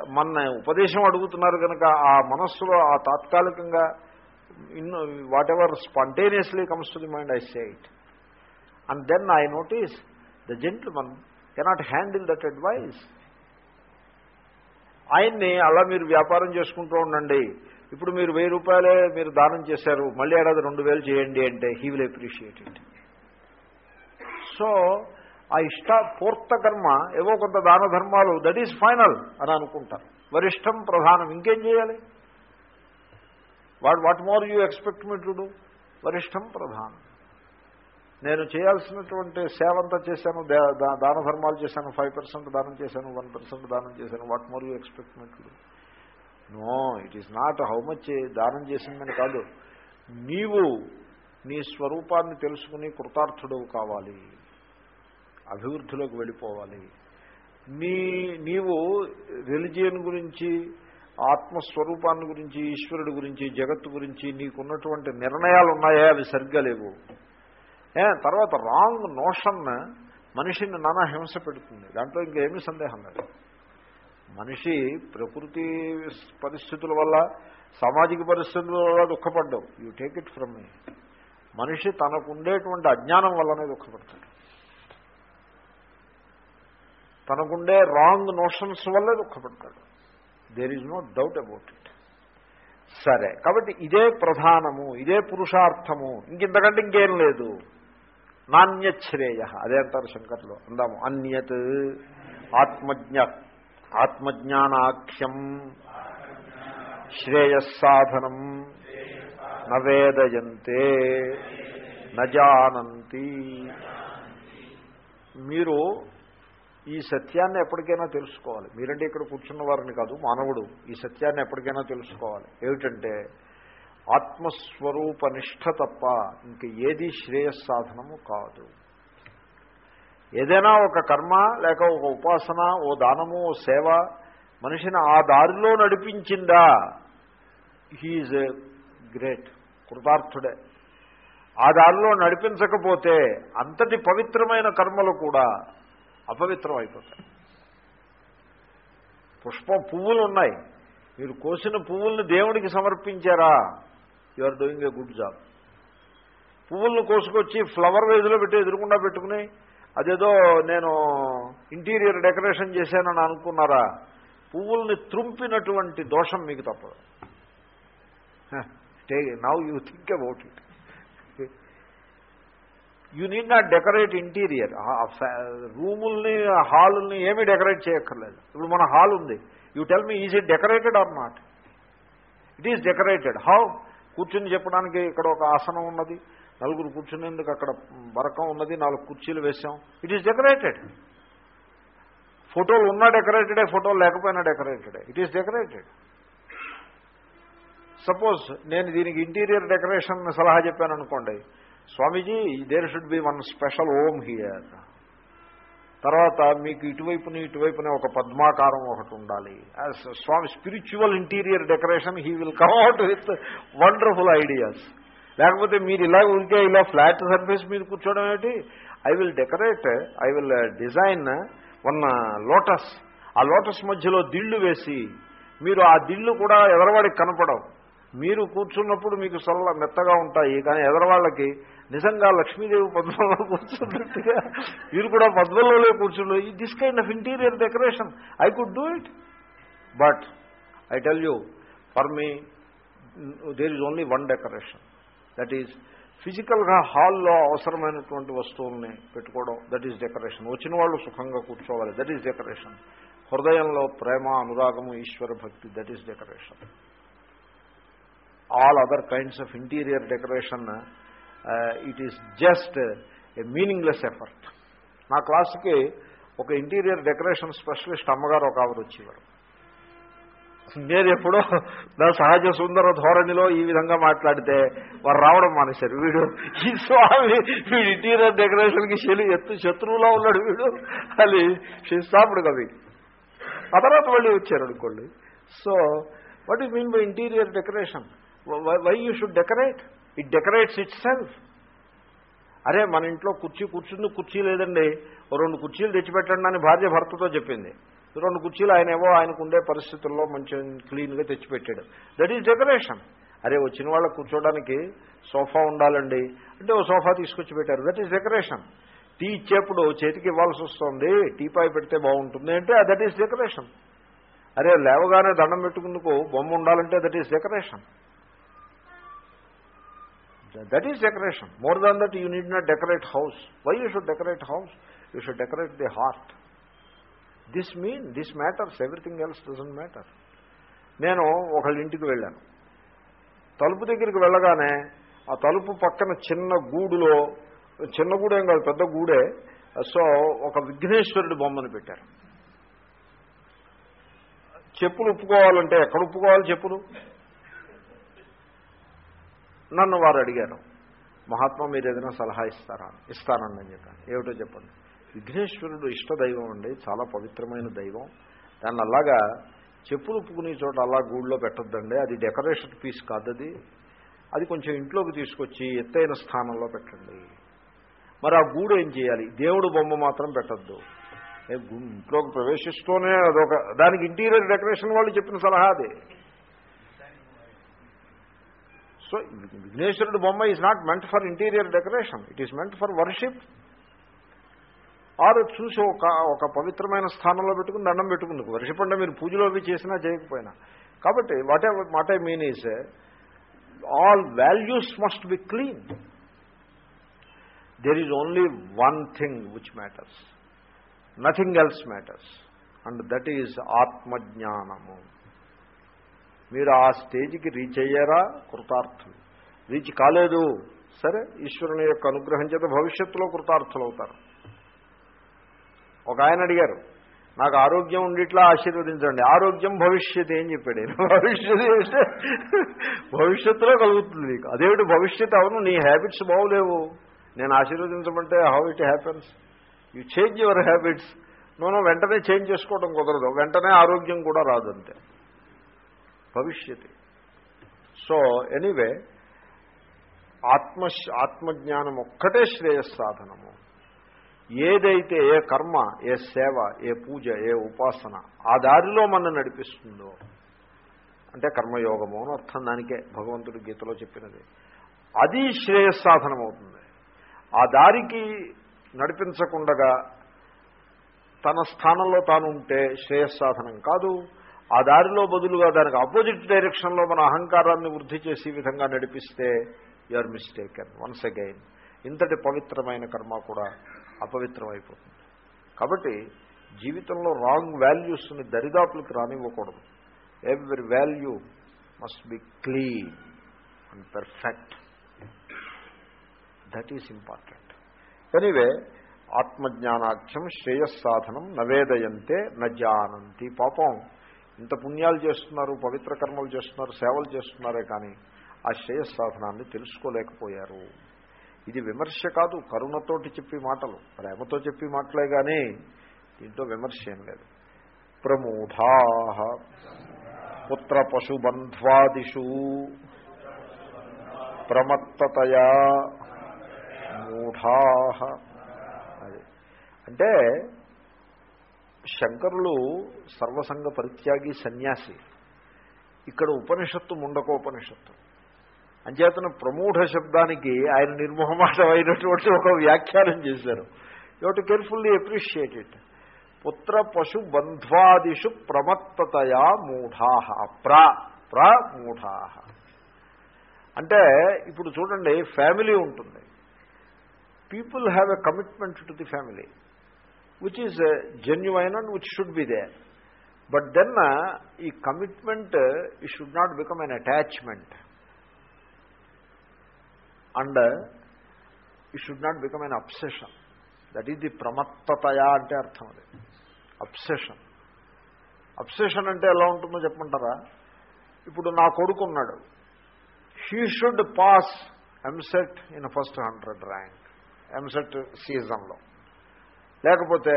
మన ఉపదేశం అడుగుతున్నారు కనుక ఆ మనస్సులో ఆ తాత్కాలికంగా ఇన్నో whatever spontaneously comes to the mind I say it and then I notice the gentleman cannot handle that advice ఆయన్ని అలా మీరు వ్యాపారం చేసుకుంటూ ఉండండి. ఇప్పుడు మీరు వెయ్యి రూపాయలే మీరు దానం చేశారు. మళ్ళీ ఏడాది రెండు వేలు చేయండి అంటే he will appreciate it so ఆ ఇష్ట పూర్త కర్మ ఏవో కొంత దాన ధర్మాలు దట్ ఈజ్ ఫైనల్ అని అనుకుంటారు. వరిష్టం ప్రధానం. ఇంకేం చేయాలి? What what more you expect me to do? వరిష్టం ప్రధానం. నేను చేయాల్సినటువంటి సేవ అంతా చేశాను దాన ధర్మాలు చేశాను ఫైవ్ పర్సెంట్ దానం చేశాను వన్ పర్సెంట్ దానం చేశాను. What more you expect me to do? No it is not how much దానం చేసిందని కాదు. నీవు నీ స్వరూపాన్ని తెలుసుకుని కృతార్థుడవు కావాలి. అభివృద్ధిలోకి వెళ్ళిపోవాలి. నీ నీవు రిలిజియన్ గురించి ఆత్మస్వరూపాన్ని గురించి ఈశ్వరుడి గురించి జగత్తు గురించి నీకున్నటువంటి నిర్ణయాలు ఉన్నాయా అవి సరిగ్గా లేవు. తర్వాత రాంగ్ నోషన్ మనిషిని నానా హింస పెడుతుంది. దాంట్లో ఇంకేమీ సందేహం లేదు. మనిషి ప్రకృతి పరిస్థితుల వల్ల సామాజిక పరిస్థితుల వల్ల దుఃఖపడ్డావు. You take it from me మనిషి తనకుండేటువంటి అజ్ఞానం వల్లనే దుఃఖపడతాడు. తనకుండే రాంగ్ నోషన్స్ వల్లే దుఃఖపడతాడు. There is no doubt about it సరే కాబట్టి ఇదే ప్రధానము ఇదే పురుషార్థము. ఇంకింతకంటే ఇంకేం లేదు. నాణ్యశ్రేయ. అదే అంటారు శంకర్లు. అందాము. అన్యత్ ఆత్మజ్ఞ ఆత్మజ్ఞానాఖ్యం. శ్రేయస్సాధనం. నవేదయంతే నజానంతి మీరు ఈ సత్యాన్ని ఎప్పటికైనా తెలుసుకోవాలి. మీరంటే ఇక్కడ కూర్చున్న వారిని కాదు మానవుడు. ఈ సత్యాన్ని ఎప్పటికైనా తెలుసుకోవాలి. ఏమిటంటే ఆత్మస్వరూప నిష్ట తప్ప ఇంక ఏది శ్రేయస్సాధనము కాదు. ఏదైనా ఒక కర్మ లేక ఒక ఉపాసన ఓ దానము ఓ సేవ మనిషిని ఆ దారిలో నడిపించిందా? He is great కృతార్థుడే. ఆ దారిలో నడిపించకపోతే అంతటి పవిత్రమైన కర్మలు కూడా అపవిత్రం అయిపోతాయి పుష్పం పువ్వులు ఉన్నాయి మీరు కోసిన పువ్వుల్ని దేవుడికి సమర్పించారా? You are doing a good job పువ్వులను కోసుకొచ్చి ఫ్లవర్ వేజ్లో పెట్టి ఎదురుకుండా పెట్టుకుని అదేదో నేను ఇంటీరియర్ డెకరేషన్ చేశానని అనుకున్నారా? పువ్వుల్ని త్రుంపినటువంటి దోషం మీకు తప్పదు. Now you think about it you need not decorate interior రూముల్ని హాల్ని ఏమీ డెకరేట్ చేయక్కర్లేదు. ఇప్పుడు మన హాల్ ఉంది. You tell me is it decorated or not it is decorated how కూర్చుని చెప్పడానికి ఇక్కడ ఒక ఆసనం ఉన్నది. నలుగురు కూర్చునేందుకు అక్కడ బరకం ఉన్నది. నాలుగు కుర్చీలు వేసాం ఇట్ ఈస్ డెకరేటెడ్ ఫోటోలు ఉన్నా డెకరేటెడే ఫోటోలు లేకపోయినా డెకరేటెడే ఇట్ ఈస్ డెకరేటెడ్ సపోజ్ నేను దీనికి ఇంటీరియర్ డెకరేషన్ సలహా చెప్పాను అనుకోండి. Swamiji there should be one special Om here తర్వాత మీకు ఇటువైపుని ఇటువైపునే ఒక పద్మాకారం ఒకటి ఉండాలి. Swami spiritual interior decoration he will come out with wonderful ideas లేకపోతే మీరు ఇలా ఉంటే ఇలా ఫ్లాట్ సర్ఫేస్ మీద కూర్చోవడం ఏమిటి? I will decorate I will design one lotus ఆ లోటస్ మధ్యలో దిళ్ళు వేసి మీరు ఆ దిళ్ళు కూడా ఎదరవాడికి కనపడవు. మీరు కూర్చున్నప్పుడు మీకు సల్ల మెత్తగా ఉంటాయి కానీ ఎదరవాళ్ళకి నిజంగా లక్ష్మీదేవి పద్మంలో కూర్చున్నట్టుగా వీరు కూడా పద్మంలోనే కూర్చున్నారు. This kind of interior decoration I could do it but I tell you for me there is only one decoration that is ఫిజికల్గా హాల్లో అవసరమైనటువంటి వస్తువుల్ని పెట్టుకోవడం దట్ ఈజ్ డెకరేషన్ వచ్చిన వాళ్ళు సుఖంగా కూర్చోవాలి దట్ ఈజ్ డెకరేషన్ హృదయంలో ప్రేమ అనురాగము ఈశ్వర భక్తి that is decoration all other kinds of interior decoration it is just a meaningless effort నా క్లాస్కి ఒక ఇంటీరియర్ డెకరేషన్ స్పెషలిస్ట్ అమ్మగారు ఒక ఆవిడ వచ్చేవారు. నేను ఎప్పుడో నా సహజ సుందర ధోరణిలో ఈ విధంగా మాట్లాడితే వారు రావడం మానేశారు. వీడు ఈ స్వామి వీడు ఇంటీరియర్ డెకరేషన్కి శని ఎత్తు శత్రువులో ఉన్నాడు వీడు అది శిస్తాపుడు కవి. ఆ తర్వాత మళ్ళీ వచ్చారు అనుకోండి. So what is mean by interior decoration why you should decorate it decorates itself అరే మన ఇంట్లో కుర్చీ కూర్చుంది కుర్చీ లేదండి. రెండు కుర్చీలు తెచ్చిపెట్టండి అని భార్య భర్తతో చెప్పింది. రెండు కుర్చీలు ఆయన ఏవో ఆయనకు ఉండే పరిస్థితుల్లో మంచి క్లీన్గా తెచ్చిపెట్టాడు. దట్ ఈజ్ డెకరేషన్ అరే వచ్చిన వాళ్ళకి కూర్చోడానికి సోఫా ఉండాలండి. అంటే ఓ సోఫా తీసుకొచ్చి పెట్టారు. దట్ ఈజ్ డెకరేషన్ టీ ఇచ్చేప్పుడు చేతికి ఇవ్వాల్సి వస్తుంది. టీపాయ్ పెడితే బాగుంటుంది అంటే దట్ ఈజ్ డెకరేషన్ అరే లేవగానే దండం పెట్టుకుందుకు బొమ్మ ఉండాలంటే that is decoration that is decoration more than that you need not decorate house why you should decorate house you should decorate the heart this mean this matters everything else doesn't matter నేను ఒకళ్ళ ఇంటికి వెళ్ళాను. తలుపు దగ్గరికి వెళ్ళగానే ఆ తలుపు పక్కన చిన్న గూడులో చిన్న గూడేం కాదు పెద్ద గూడే సో ఒక విఘ్నేశ్వరుడు బొమ్మను పెట్టారు. చెప్పులు ఉప్పుకోవాలంటే ఎక్కడ ఉప్పుకోవాలి చెప్పులు? నన్ను వారు అడిగారు మహాత్మా మీరు ఏదైనా సలహా ఇస్తారా? ఇస్తానండి అని చెప్పాను. ఏమిటో చెప్పండి. విఘ్నేశ్వరుడు ఇష్ట దైవం అండి చాలా పవిత్రమైన దైవం. దాన్ని అలాగా చెప్పులు ఉప్పుకునే చోట అలా గూళ్ళో పెట్టొద్దండి. అది డెకరేషన్ పీస్ కాదు అది. అది కొంచెం ఇంట్లోకి తీసుకొచ్చి ఎత్తైన స్థానంలో పెట్టండి. మరి ఆ గూడు ఏం చేయాలి? దేవుడు బొమ్మ మాత్రం పెట్టద్దు. ఇంట్లోకి ప్రవేశిస్తూనే అదొక దానికి ఇంటీరియర్ డెకరేషన్ వాళ్ళు చెప్పిన సలహా అది. సో విఘ్నేశ్వరుడు బొమ్మ is not meant for interior decoration it is meant for worship ఆరు చూసి ఒక ఒక పవిత్రమైన స్థానంలో పెట్టుకుని దండం పెట్టుకుందుకు వర్షిప్ అంటే మీరు పూజలో అవి చేసినా చేయకపోయినా. కాబట్టి what what I mean is all values must be clean there is only one thing which matters nothing else matters and that is ఆత్మజ్ఞానము మీరు ఆ స్టేజ్కి రీచ్ అయ్యారా? కృతార్థులు. రీచ్ కాలేదు. సరే ఈశ్వరుని యొక్క అనుగ్రహం చేత భవిష్యత్తులో కృతార్థులు అవుతారు ఒక ఆయన అడిగారు నాకు ఆరోగ్యం ఉండిట్లా ఆశీర్వదించండి. ఆరోగ్యం భవిష్యత్ ఏం చెప్పాడు. భవిష్యత్ అంటే భవిష్యత్తులో కలుగుతుంది నీకు. అదేమిటి భవిష్యత్? అవును నీ హ్యాబిట్స్ బాగులేవు. నేను ఆశీర్వదించమంటే how it happens? You change your habits. నూనె వెంటనే చేంజ్ చేసుకోవడం కుదరదు. వెంటనే ఆరోగ్యం కూడా రాదంతే భవిష్యత్. సో ఎనీవే ఆత్మ ఆత్మజ్ఞానం ఒక్కటే శ్రేయస్సాధనము ఏదైతే ఏ కర్మ ఏ సేవ ఏ పూజ ఏ ఉపాసన ఆ దారిలో మన నడిపిస్తుందో అంటే కర్మయోగము అని అర్థం దానికే భగవంతుడి గీతలో చెప్పినది. అది శ్రేయస్సాధనం అవుతుంది ఆ దారికి నడిపించకుండగా తన స్థానంలో తాను ఉంటే శ్రేయస్సాధనం కాదు. ఆ దారిలో బదులుగా దానికి ఆపోజిట్ డైరెక్షన్లో మన అహంకారాన్ని వృద్ధి చేసే విధంగా నడిపిస్తే you are mistaken once again ఇంతటి పవిత్రమైన కర్మ కూడా అపవిత్రమైపోతుంది. కాబట్టి జీవితంలో రాంగ్ వాల్యూస్ని దరిదాపులకు రానివ్వకూడదు. Every value must be clean and perfect that is important anyway ఆత్మజ్ఞానాఖ్యం శ్రేయస్సాధనం నవేదయంతే నజానంతి పాపం. ఇంత పుణ్యాలు చేస్తున్నారు పవిత్ర కర్మలు చేస్తున్నారు సేవలు చేస్తున్నారే కానీ ఆ శ్రేయస్సాధనాన్ని తెలుసుకోలేకపోయారు. ఇది విమర్శ కాదు కరుణతోటి చెప్పి మాటలు. ప్రేమతో చెప్పి మాటలే కానీ దీంతో విమర్శ ఏం లేదు. ప్రమూఢా పుత్ర పశుబంధ్వాదిషు ప్రమత్తతయా మూఢా. అది. అంటే శంకరులు సర్వసంగ పరిత్యాగి సన్యాసి. ఇక్కడ ఉపనిషత్తు ముండకోపనిషత్తు. అంచేతన ప్రమూఢ శబ్దానికి ఆయన నిర్మోహమాటమైనటువంటి ఒక వ్యాఖ్యానం చేశారు. You to carefully appreciate it పుత్ర పశు బంధ్వాదిషు ప్రమత్తతయా మూఢా ప్ర ప్రమూఢా అంటే ఇప్పుడు చూడండి ఫ్యామిలీ ఉంటుంది. People have a commitment to the family which is genuine and which should be there but then ఈ కమిట్మెంట్ ఈ should not become an attachment and ఈ should not become an obsession that is the ప్రమత్తతయా అంటే అర్థం అది obsession obsession అంటే ఎలా ఉంటుందో చెప్పమంటారా ఇప్పుడు నా కొడుకు ఉన్నాడు he should pass EAMCET in first hundred rank EAMCET సీజన్లో లేకపోతే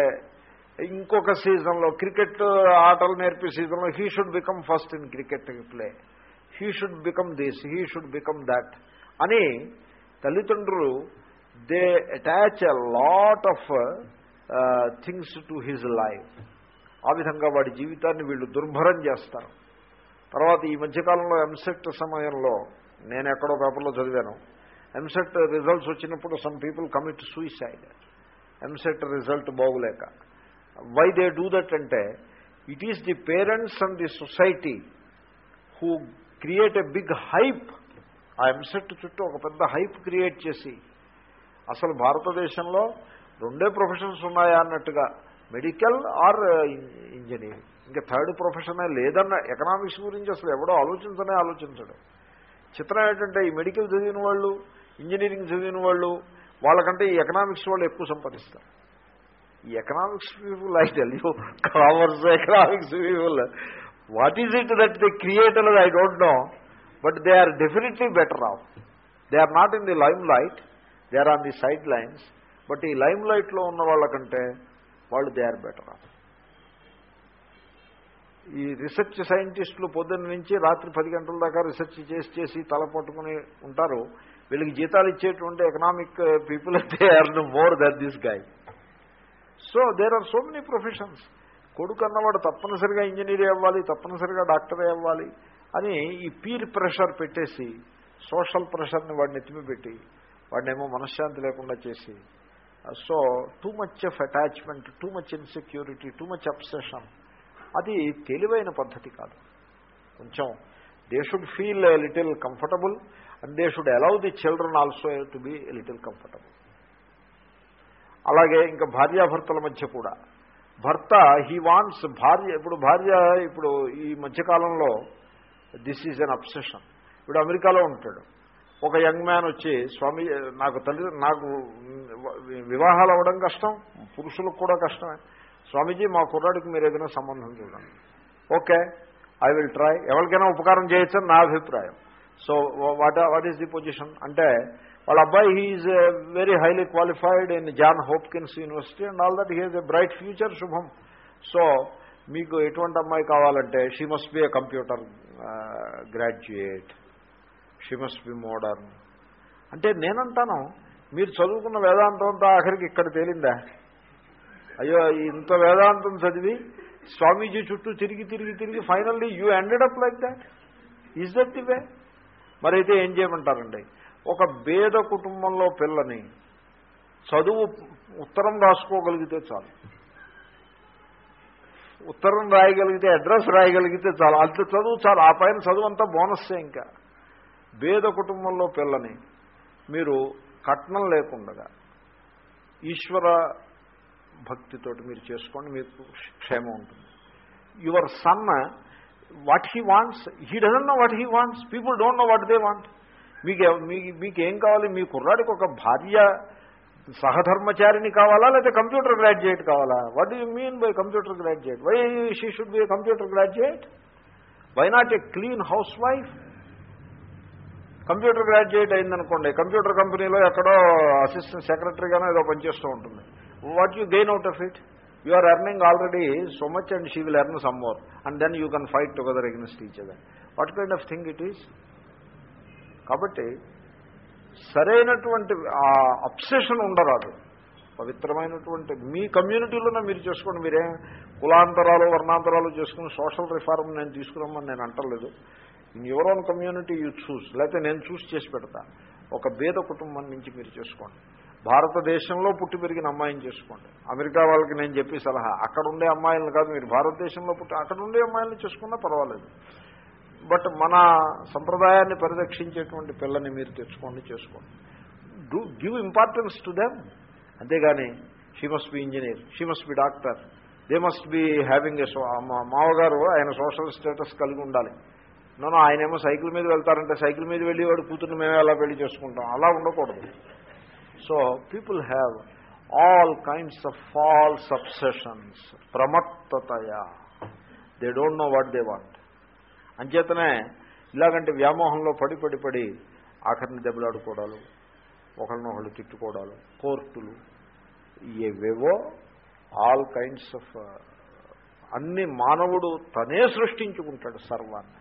ఇంకొక సీజన్లో క్రికెట్ ఆటలు నేర్పే సీజన్లో he should become first in cricket play. He should become this he should become that అని తల్లిదండ్రులు they attach a lot of things to his life. ఆ విధంగా వాడి జీవితాన్ని వీళ్ళు దుర్భరం చేస్తారు. తర్వాత ఈ మధ్యకాలంలో ఎంసెట్ సమయంలో నేను ఎక్కడో పేపర్లో చదివాను ఎంసెట్ రిజల్ట్స్ వచ్చినప్పుడు some people commit suicide EAMCET result బాగులేక. Why they do that అంటే it is the parents and the society who create a big hype. ఆ ఎంసెట్ చుట్టూ ఒక పెద్ద హైప్ క్రియేట్ చేసి అసలు భారతదేశంలో రెండే ప్రొఫెషన్స్ ఉన్నాయా అన్నట్టుగా మెడికల్ ఆర్ ఇంజనీరింగ్. ఇంకా థర్డ్ ప్రొఫెషనే లేదన్న ఎకనామిక్స్ గురించి అసలు ఎవడో ఆలోచించనే ఆలోచించడు. చిత్రం ఏంటంటే ఈ మెడికల్ చదివిన వాళ్ళు ఇంజనీరింగ్ చదివిన వాళ్ళు వాళ్ళకంటే ఈ ఎకనామిక్స్ వాళ్ళు ఎక్కువ సంపాదిస్తారు. ఈ economics people I tell you commerce economics people what is it that the creator I don't know but they are definitely better off they are not in the limelight they are on the sidelines but ఈ lime లైట్లో ఉన్న వాళ్ళకంటే వాళ్ళు they are better off ఈ research సైంటిస్టులు పొద్దున్న నుంచి రాత్రి పది గంటల దాకా రీసెర్చ్ చేసి చేసి తల పట్టుకుని ఉంటారు. వీళ్ళకి జీతాలు ఇచ్చేటువంటి economic people they earn more that this guy so there are so many professions కొడుకు అన్నవాడు తప్పనిసరిగా ఇంజనీర్ అవ్వాలి తప్పనిసరిగా డాక్టరే అవ్వాలి అని ఈ పీర్ ప్రెషర్ పెట్టేసి సోషల్ ప్రెషర్ని వాడిని ఎత్తిమి పెట్టి వాడినేమో మనశ్శాంతి లేకుండా చేసి so too much of attachment too much insecurity too much obsession అది తెలివైన పద్ధతి కాదు. కొంచెం they should feel little comfortable and they should allow the children also to be little comfortable అలాగే ఇంకా భార్యాభర్తల మధ్య కూడా. భర్త హీ వాంట్స్ భార్య ఇప్పుడు భార్య ఇప్పుడు ఈ మధ్యకాలంలో దిస్ ఈజ్ అన్ అబ్సెషన్ ఇప్పుడు అమెరికాలో ఉంటాడు. ఒక యంగ్ మ్యాన్ వచ్చి స్వామి నాకు తల్లి నాకు వివాహాలు అవ్వడం కష్టం పురుషులకు కూడా కష్టమే. స్వామీజీ మా కుర్రాడికి మీరు ఏదైనా సంబంధం చూడండి. ఓకే ఐ విల్ ట్రై ఎవరికైనా ఉపకారం చేయొచ్చని నా అభిప్రాయం. So what what is the position అంటే వాళ్ళ అబ్బాయి he is very highly qualified in John Hopkins university and all that he is a bright future శుభం సో మీకు ఎటువంటి అమ్మాయి కావాలంటే she must be a computer graduate she must be modern అంటే నేనంటాను మీరు చదువుకున్న వేదాంతం అంతా ఆఖరికి ఇక్కడ తేలిందా? అయ్యో ఇంత వేదాంతం చదివి స్వామీజీ చుట్టూ తిరిగి తిరిగి తిరిగి finally you ended up like that is that the way మరైతే ఏం చేయమంటారండి? ఒక పేద కుటుంబంలో పిల్లని చదువు ఉత్తరం రాసుకోగలిగితే చాలు. ఉత్తరం రాయగలిగితే అడ్రస్ రాయగలిగితే చాలు. అంత చదువు చాలు. ఆ పైన చదువు అంతా బోనస్సే ఇంకా. పేద కుటుంబంలో పిల్లని మీరు కట్నం లేకుండా ఈశ్వర భక్తితోటి మీరు చేసుకోండి మీకు క్షేమం ఉంటుంది. Your son what he wants he doesn't know what he wants people don't know what they want మీకు మీకేం కావాలి? మీ కుర్రాడికి ఒక భార్య సహధర్మచారిని కావాలా? లేదా కంప్యూటర్ గ్రాడ్యుయేట్ కావాలా? What you mean by computer graduate why she should be computer graduate why not a clean housewife computer graduate అయిందనుకోండి. కంప్యూటర్ కంపెనీలో ఎక్కడో అసిస్టెంట్ సెక్రటరీగానో ఏదో పనిచేస్తూ ఉంటుంది. What you gain out of it you are earning already so much and she will earn some more and then you can fight together against each other what kind of thing it is కాబట్టి సరైనటువంటి ఆ obsession ఉండరాదు. పవిత్రమైనటువంటి మీ కమ్యూనిటీలోనే మీరు చేసుకోండి. మీరే కులాంతరాలు వర్ణాంతరాలు చేసుకుని social reform నేను తీసుకురమ్మని నేను అంటలేదు. In your own community you choose లేకపోతే నేను చూస్ చేసి పెడతా. ఒక బేద కుటుంబం నుంచి మీరు చేసుకోండి. భారతదేశంలో పుట్టి పెరిగిన అమ్మాయిని చేసుకోండి. అమెరికా వాళ్ళకి నేను చెప్పి సలహా అక్కడ ఉండే అమ్మాయిలను కాదు మీరు భారతదేశంలో పుట్టి అక్కడ ఉండే అమ్మాయిలను చేసుకున్నా పర్వాలేదు. బట్ మన సంప్రదాయాన్ని పరిరక్షించేటువంటి పిల్లని మీరు తెచ్చుకోండి చేసుకోండి. Do give importance to them అంతేగాని she must be engineer she must be doctor they must be having a మామగారు ఆయన సోషల్ స్టేటస్ కలిగి ఉండాలి. నన్ను ఆయనేమో సైకిల్ మీద వెళ్తారంటే సైకిల్ మీద వెళ్ళి వాడు కూతుర్ని మేమే ఎలా పెళ్ళి చేసుకుంటాం. అలా ఉండకూడదు. So people have all kinds of false obsessions ప్రమత్తతయా they don't know what they want అంచేతనే ఇలాగంటే వ్యామోహంలో పడి పడి పడి ఆఖరిని దెబ్బలాడుకోవడాలు ఒకరినొకళ్ళు తిట్టుకోవడాలు కోర్టులు ఏవేవో ఆల్ కైండ్స్ ఆఫ్ అన్ని మానవుడు తనే సృష్టించుకుంటాడు సర్వాన్ని.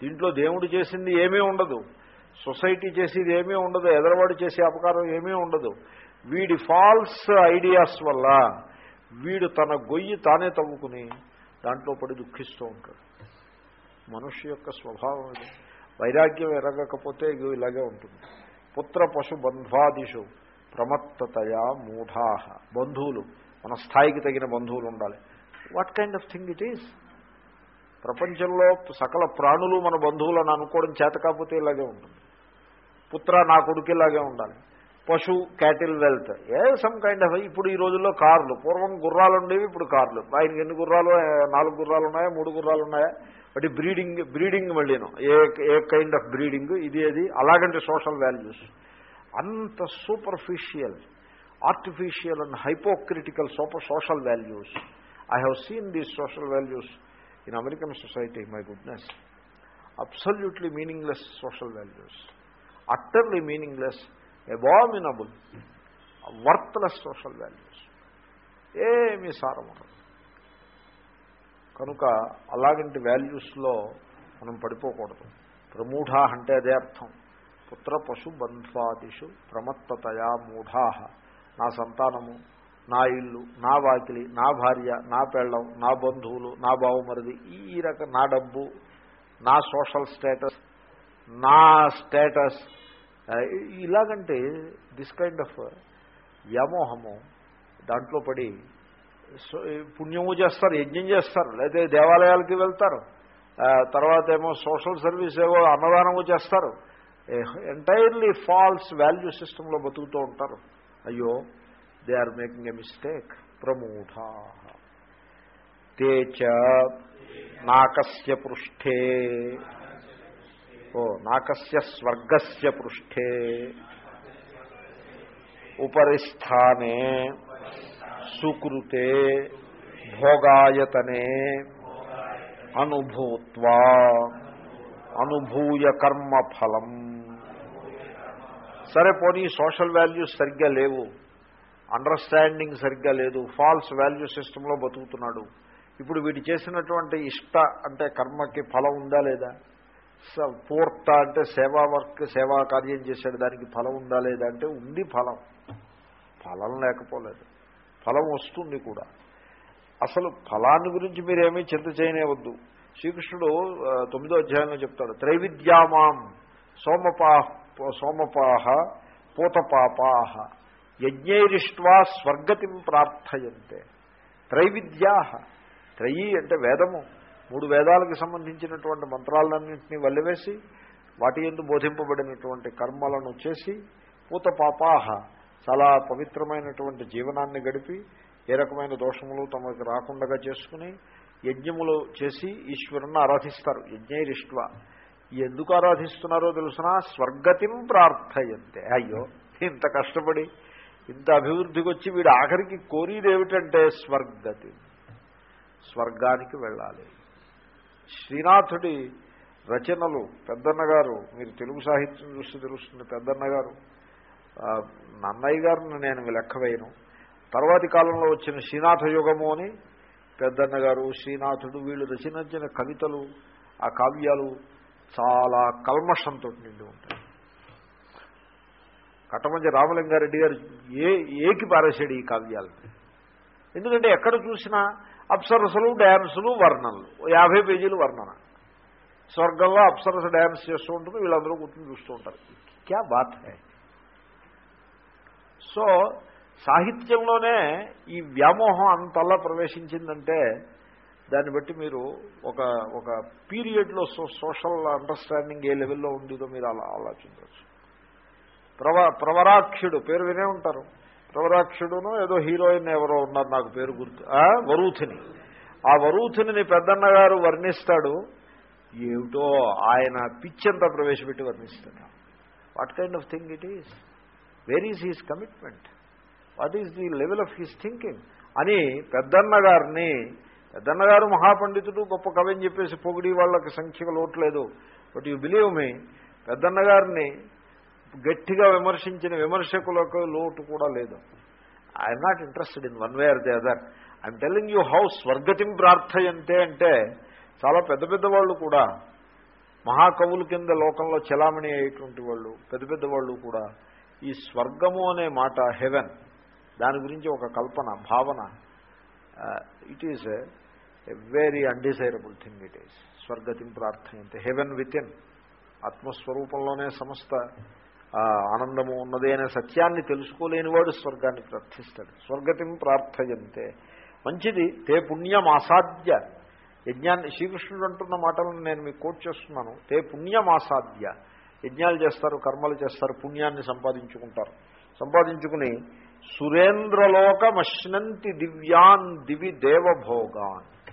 దీంట్లో దేవుడు చేసింది ఏమీ ఉండదు. సొసైటీ చేసేది ఏమీ ఉండదు ఎదరవాడు చేసే అపకారం ఏమీ ఉండదు. వీడి ఫాల్స్ ఐడియాస్ వల్ల వీడు తన గొయ్యి తానే తవ్వుకుని దాంట్లో పడి దుఃఖిస్తూ ఉంటాడు. మనుష్య యొక్క స్వభావం ఇది వైరాగ్యం ఎరగకపోతే ఇగో ఇలాగే ఉంటుంది. పుత్ర పశు బంధ్వాదిషు ప్రమత్తతయా మూఢా. బంధువులు మన స్థాయికి తగిన బంధువులు ఉండాలి. What kind of thing it is ప్రపంచంలో సకల ప్రాణులు మన బంధువులను అనుకోవడం చేత కాకపోతే ఇలాగే ఉంటుంది. పుత్ర నా కొడుకులాగే ఉండాలి. పశు cattle wealth. A some kind of ఇప్పుడు ఈ రోజుల్లో కార్లు. పూర్వం గుర్రాలు ఉండేవి ఇప్పుడు కార్లు. ఆయనకి ఎన్ని గుర్రాలు నాలుగు గుర్రాలు ఉన్నాయా మూడు గుర్రాలు ఉన్నాయా? బట్ బ్రీడింగ్ బ్రీడింగ్ వెళ్ళాను. A a kind of breeding? ఇది అది. అలాగంటే సోషల్ వాల్యూస్ అంత superficial artificial and hypocritical super social values I have seen these social values in American society my goodness absolutely meaningless social values utterly meaningless abominable worthless social values ఏమీ సారం కనుక అలాగంటి వాల్యూస్లో మనం పడిపోకూడదు. ప్రమూఢా అంటే అదే అర్థం. పుత్ర పశు బంధ్వాదిషు ప్రమత్తతయా మూఢా. నా సంతానము నా ఇల్లు నా వాకిలి నా భార్య నా పెళ్ళం నా బంధువులు నా బావమరిది ఈ రకం నా డబ్బు నా సోషల్ స్టేటస్ నా స్టేటస్. ఇలాగంటే దిస్ కైండ్ ఆఫ్ వ్యామోహము దాంట్లో పడి పుణ్యము చేస్తారు యజ్ఞం చేస్తారు లేదా దేవాలయాలకి వెళ్తారు. తర్వాత ఏమో సోషల్ సర్వీస్ ఏవో అన్నదానము చేస్తారు. ఎంటైర్లీ ఫాల్స్ వాల్యూ సిస్టంలో బతుకుతూ ఉంటారు. అయ్యో they are making a mistake ప్రమూఢా. తేచ నాకస్య పృష్ఠే. ఓ నాకస్య స్వర్గస్య పృష్ఠే. ఉపరిస్థానే సుకృతే భోగాయతనే అనుభూత్వా. అనుభూయ కర్మఫలం. సరే పోనీ సోషల్ వాల్యూస్ సరిగ్గా లేవు. అండర్స్టాండింగ్ సరిగ్గా లేదు. ఫాల్స్ వాల్యూ సిస్టంలో బతుకుతున్నాడు. ఇప్పుడు వీటి చేసినటువంటి ఇష్ట అంటే కర్మకి ఫలం ఉందా లేదా? పూర్త అంటే సేవా వర్క్ సేవా కార్యం చేశాడు. దానికి ఫలం ఉందా లేదా అంటే ఉంది ఫలం. ఫలం లేకపోలేదు. ఫలం వస్తుంది కూడా. అసలు ఫలాన్ని గురించి మీరేమీ చింత చేయనేవద్దు. శ్రీకృష్ణుడు తొమ్మిదో అధ్యాయంలో చెప్తాడు. త్రైవిద్యామాం సోమపా సోమపాహ పూతపాపాహ యజ్ఞైరిష్వా స్వర్గతిం ప్రార్థయంతే. త్రైవిద్యా త్రయీ అంటే వేదము. మూడు వేదాలకు సంబంధించినటువంటి మంత్రాలన్నింటినీ వల్లివేసి వాటి ఎందు బోధింపబడినటువంటి కర్మలను చేసి పూత పాపాహ చాలా పవిత్రమైనటువంటి జీవనాన్ని గడిపి ఏ రకమైన దోషములు తమకు రాకుండా చేసుకుని యజ్ఞములు చేసి ఈశ్వరుణ్ణి ఆరాధిస్తారు. యజ్ఞైరిష్ట్వ. ఎందుకు ఆరాధిస్తున్నారో తెలుసునా? స్వర్గతిం ప్రార్థయంతే. అయ్యో ఇంత కష్టపడి ఇంత అభివృద్ధికి వచ్చి వీడు ఆఖరికి కోరిది ఏమిటంటే స్వర్గతి. స్వర్గానికి వెళ్ళాలి. శ్రీనాథుడి రచనలు పెద్దన్న గారు మీరు తెలుగు సాహిత్యం చూస్తే తెలుస్తుంది పెద్దన్న గారు నన్నయ్య గారిని నేను లెక్క వేయను. తర్వాతి కాలంలో వచ్చిన శ్రీనాథ యుగము అని పెద్దన్న గారు శ్రీనాథుడు వీళ్ళు రచనించిన కవితలు ఆ కావ్యాలు చాలా కల్మషంతో నిండి ఉంటాయి. కట్టమంచి రామలింగారెడ్డి గారు ఏ ఏకి పారేశాడు ఈ కావ్యాలని? ఎందుకంటే ఎక్కడ చూసినా అప్సరసలు డ్యాన్సులు వర్ణనలు. యాభై పేజీలు వర్ణన. స్వర్గంలో అప్సరస డ్యాన్స్ చేస్తూ ఉంటుంది వీళ్ళందరూ కూర్చొని చూస్తూ ఉంటారు. క్యా బాత్ హే? సో సాహిత్యంలోనే ఈ వ్యామోహం అంతలా ప్రవేశించిందంటే దాన్ని బట్టి మీరు ఒక ఒక పీరియడ్లో సో సోషల్ అండర్స్టాండింగ్ ఏ లెవెల్లో ఉండేదో మీరు అలా ఆలోచించవచ్చు. ప్రవ ప్రవరాక్షుడు పేరు వినే ఉంటారు. ప్రవరాక్షుడును ఏదో హీరోయిన్ ఎవరో ఉన్నారు నాకు పేరు గుర్తు వరూథిని. ఆ వరూథిని పెద్దన్న గారు వర్ణిస్తాడు. ఏమిటో ఆయన పిచ్చంతా ప్రవేశపెట్టి వర్ణిస్తాడు. What kind of thing it is? Where is his commitment? What is the level of his thinking? అని పెద్దన్న గారిని పెద్దన్న గారు మహాపండితుడు గొప్ప కవి అని చెప్పేసి పొగిడి వాళ్ళకి సంఖ్యగా లోట్లేదు but you believe me Peddanna గారిని గట్టిగా విమర్శించిన విమర్శకులకు లోటు కూడా లేదు. I'm not interested in one way or the other I'm telling you how స్వర్గతిం ప్రార్థయంతే అంటే చాలా పెద్ద పెద్ద వాళ్ళు కూడా మహాకవుల కింద లోకంలో చలామణి అయ్యేటువంటి వాళ్ళు పెద్ద పెద్ద వాళ్ళు కూడా ఈ స్వర్గము అనే మాట హెవెన్ దాని గురించి ఒక కల్పన భావన it is a very undesirable thing it is స్వర్గతిం ప్రార్థయంతే హెవెన్ విత్ ఇన్ ఆత్మస్వరూపంలోనే సమస్త ఆనందము ఉన్నదే అనే సత్యాన్ని తెలుసుకోలేనివాడు స్వర్గాన్ని ప్రార్థిస్తాడు. స్వర్గతిని ప్రార్థయంతే. మంచిది. తే పుణ్యం అసాధ్య యజ్ఞాన్ని శ్రీకృష్ణుడు అంటున్న మాటలను నేను మీకు కోట్ చేస్తున్నాను. తే పుణ్యం అసాధ్య యజ్ఞాలు చేస్తారు కర్మలు చేస్తారు పుణ్యాన్ని సంపాదించుకుంటారు. సంపాదించుకుని సురేంద్రలోకమశ్నంతి దివ్యాన్ దివి దేవభోగాన్.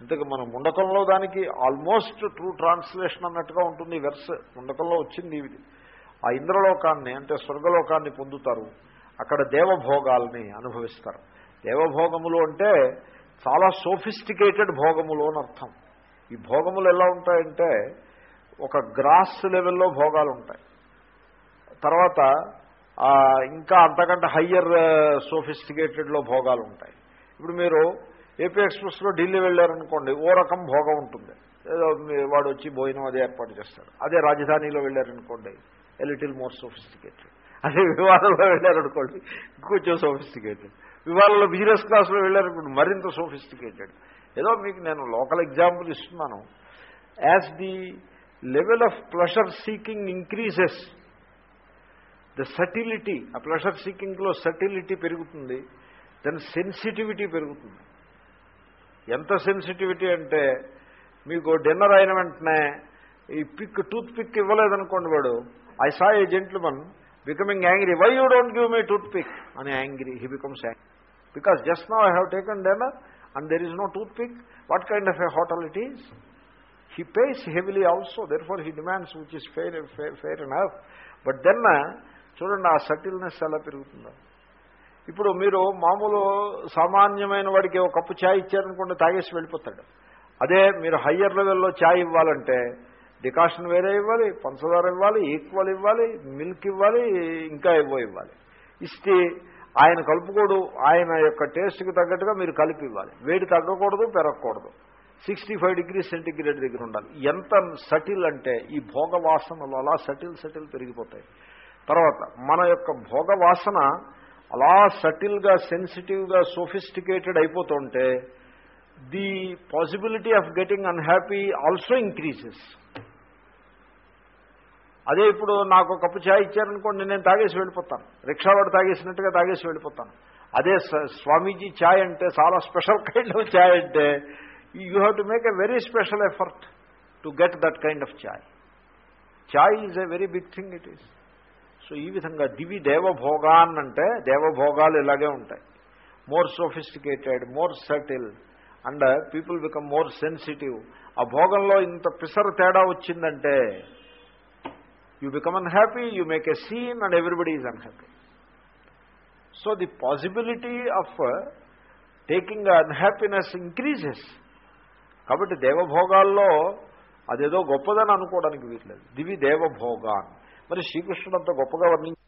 ఇంతకు మన ముండకంలో దానికి ఆల్మోస్ట్ ట్రూ ట్రాన్స్లేషన్ అన్నట్టుగా ఉంటుంది వెర్స్. ముండకంలో వచ్చింది ఇది. ఆ ఇంద్రలోకాన్ని అంటే స్వర్గలోకాన్ని పొందుతారు. అక్కడ దేవభోగాల్ని అనుభవిస్తారు. దేవభోగములు అంటే చాలా సోఫిస్టికేటెడ్ భోగములు అని అర్థం. ఈ భోగములు ఎలా ఉంటాయంటే ఒక గ్రాస్ లెవెల్లో భోగాలు ఉంటాయి తర్వాత ఇంకా అంతకంటే హయ్యర్ సోఫిస్టికేటెడ్లో భోగాలు ఉంటాయి ఇప్పుడు మీరు ఏపీ ఎక్స్ప్రెస్లో ఢిల్లీ వెళ్ళారనుకోండి ఓ రకం భోగం ఉంటుంది. ఏదో వాడు వచ్చి భోజనం అదే ఏర్పాటు చేస్తాడు. అదే రాజధానిలో వెళ్ళారనుకోండి లిటిల్ మోర్ సోఫిస్టికేటెడ్ అదే విమానంలో వెళ్ళారనుకోండి ఇంకొంచెం సోఫిస్టికేటెడ్ విమానంలో బిజినెస్ క్లాస్లో వెళ్ళారనుకోండి మరింత సోఫిస్టికేటెడ్ ఏదో మీకు నేను లోకల్ ఎగ్జాంపుల్ ఇస్తున్నాను. As the level of pleasure seeking increases the subtlety ఆ ప్లెషర్ సీకింగ్లో సటిలిటీ పెరుగుతుంది దెన్ సెన్సిటివిటీ పెరుగుతుంది. ఎంత సెన్సిటివిటీ అంటే మీకు డిన్నర్ అయిన వెంటనే ఈ పిక్ టూత్ పిక్ ఇవ్వలేదనుకోండి వాడు I saw a gentleman becoming angry why you don't give me toothpick అని angry he becomes angry because just now I have taken dinner and there is no toothpick what kind of a hotel it is pays heavily also therefore he demands which is fair fair and enough. But then uh, చూడండి ఆ subtleness ఎలా పెరుగుతుందో. ఇప్పుడు మీరు మామూలు సామాన్యమైన వాడికి ఒక కప్పు ఛాయ్ ఇచ్చారనుకోండి తాగేసి వెళ్ళిపోతాడు. అదే మీరు హయ్యర్ లెవెల్లో ఛాయ్ ఇవ్వాలంటే డికాషన్ వేరే ఇవ్వాలి పంచదార ఇవ్వాలి ఈక్వల్ ఇవ్వాలి మిల్క్ ఇవ్వాలి ఇంకా ఏవో ఇవ్వాలి. ఇస్తే ఆయన కలుపుకోడు ఆయన యొక్క టేస్ట్కి తగ్గట్టుగా మీరు కలిపి ఇవ్వాలి. వేడి తగ్గకూడదు పెరగకూడదు. సిక్స్టీ ఫైవ్ డిగ్రీ సెంటిగ్రేడ్ దగ్గర ఉండాలి. ఎంత సటిల్ అంటే ఈ భోగ వాసనలు అలా సటిల్ సటిల్ పెరిగిపోతాయి. తర్వాత మన యొక్క భోగ వాసన అలా సటిల్గా సెన్సిటివ్గా సోఫిస్టికేటెడ్ అయిపోతుంటే the possibility of getting unhappy also increases. అదే ఇప్పుడు నాకు ఒక కప్పు ఛాయ్ ఇచ్చారనుకోండి నేను తాగేసి వెళ్ళిపోతాను. రిక్షావాడు తాగేసినట్టుగా తాగేసి వెళ్ళిపోతాను. అదే స్వామీజీ ఛాయ్ అంటే చాలా స్పెషల్ కైండ్ ఆఫ్ ఛాయ్ అంటే you have to make a very special effort to get that kind of chai chai is a very big thing it is. So ఈ విధంగా దివి దేవభోగాన్ అంటే దేవభోగాలు ఇలాగే ఉంటాయి. More sophisticated more subtle and people become more sensitive. ఆ భోగంలో ఇంత పిసర తేడా వచ్చిందంటే you become unhappy you make a scene and everybody is unhappy so the possibility of taking unhappiness increases కాబట్టి దేవభోగాల్లో అదేదో గొప్పదని అనుకోవడానికి వీట్లేదు దివి దేవభోగాన్ మరి శ్రీకృష్ణుడు అంత గొప్పగా వర్ణించి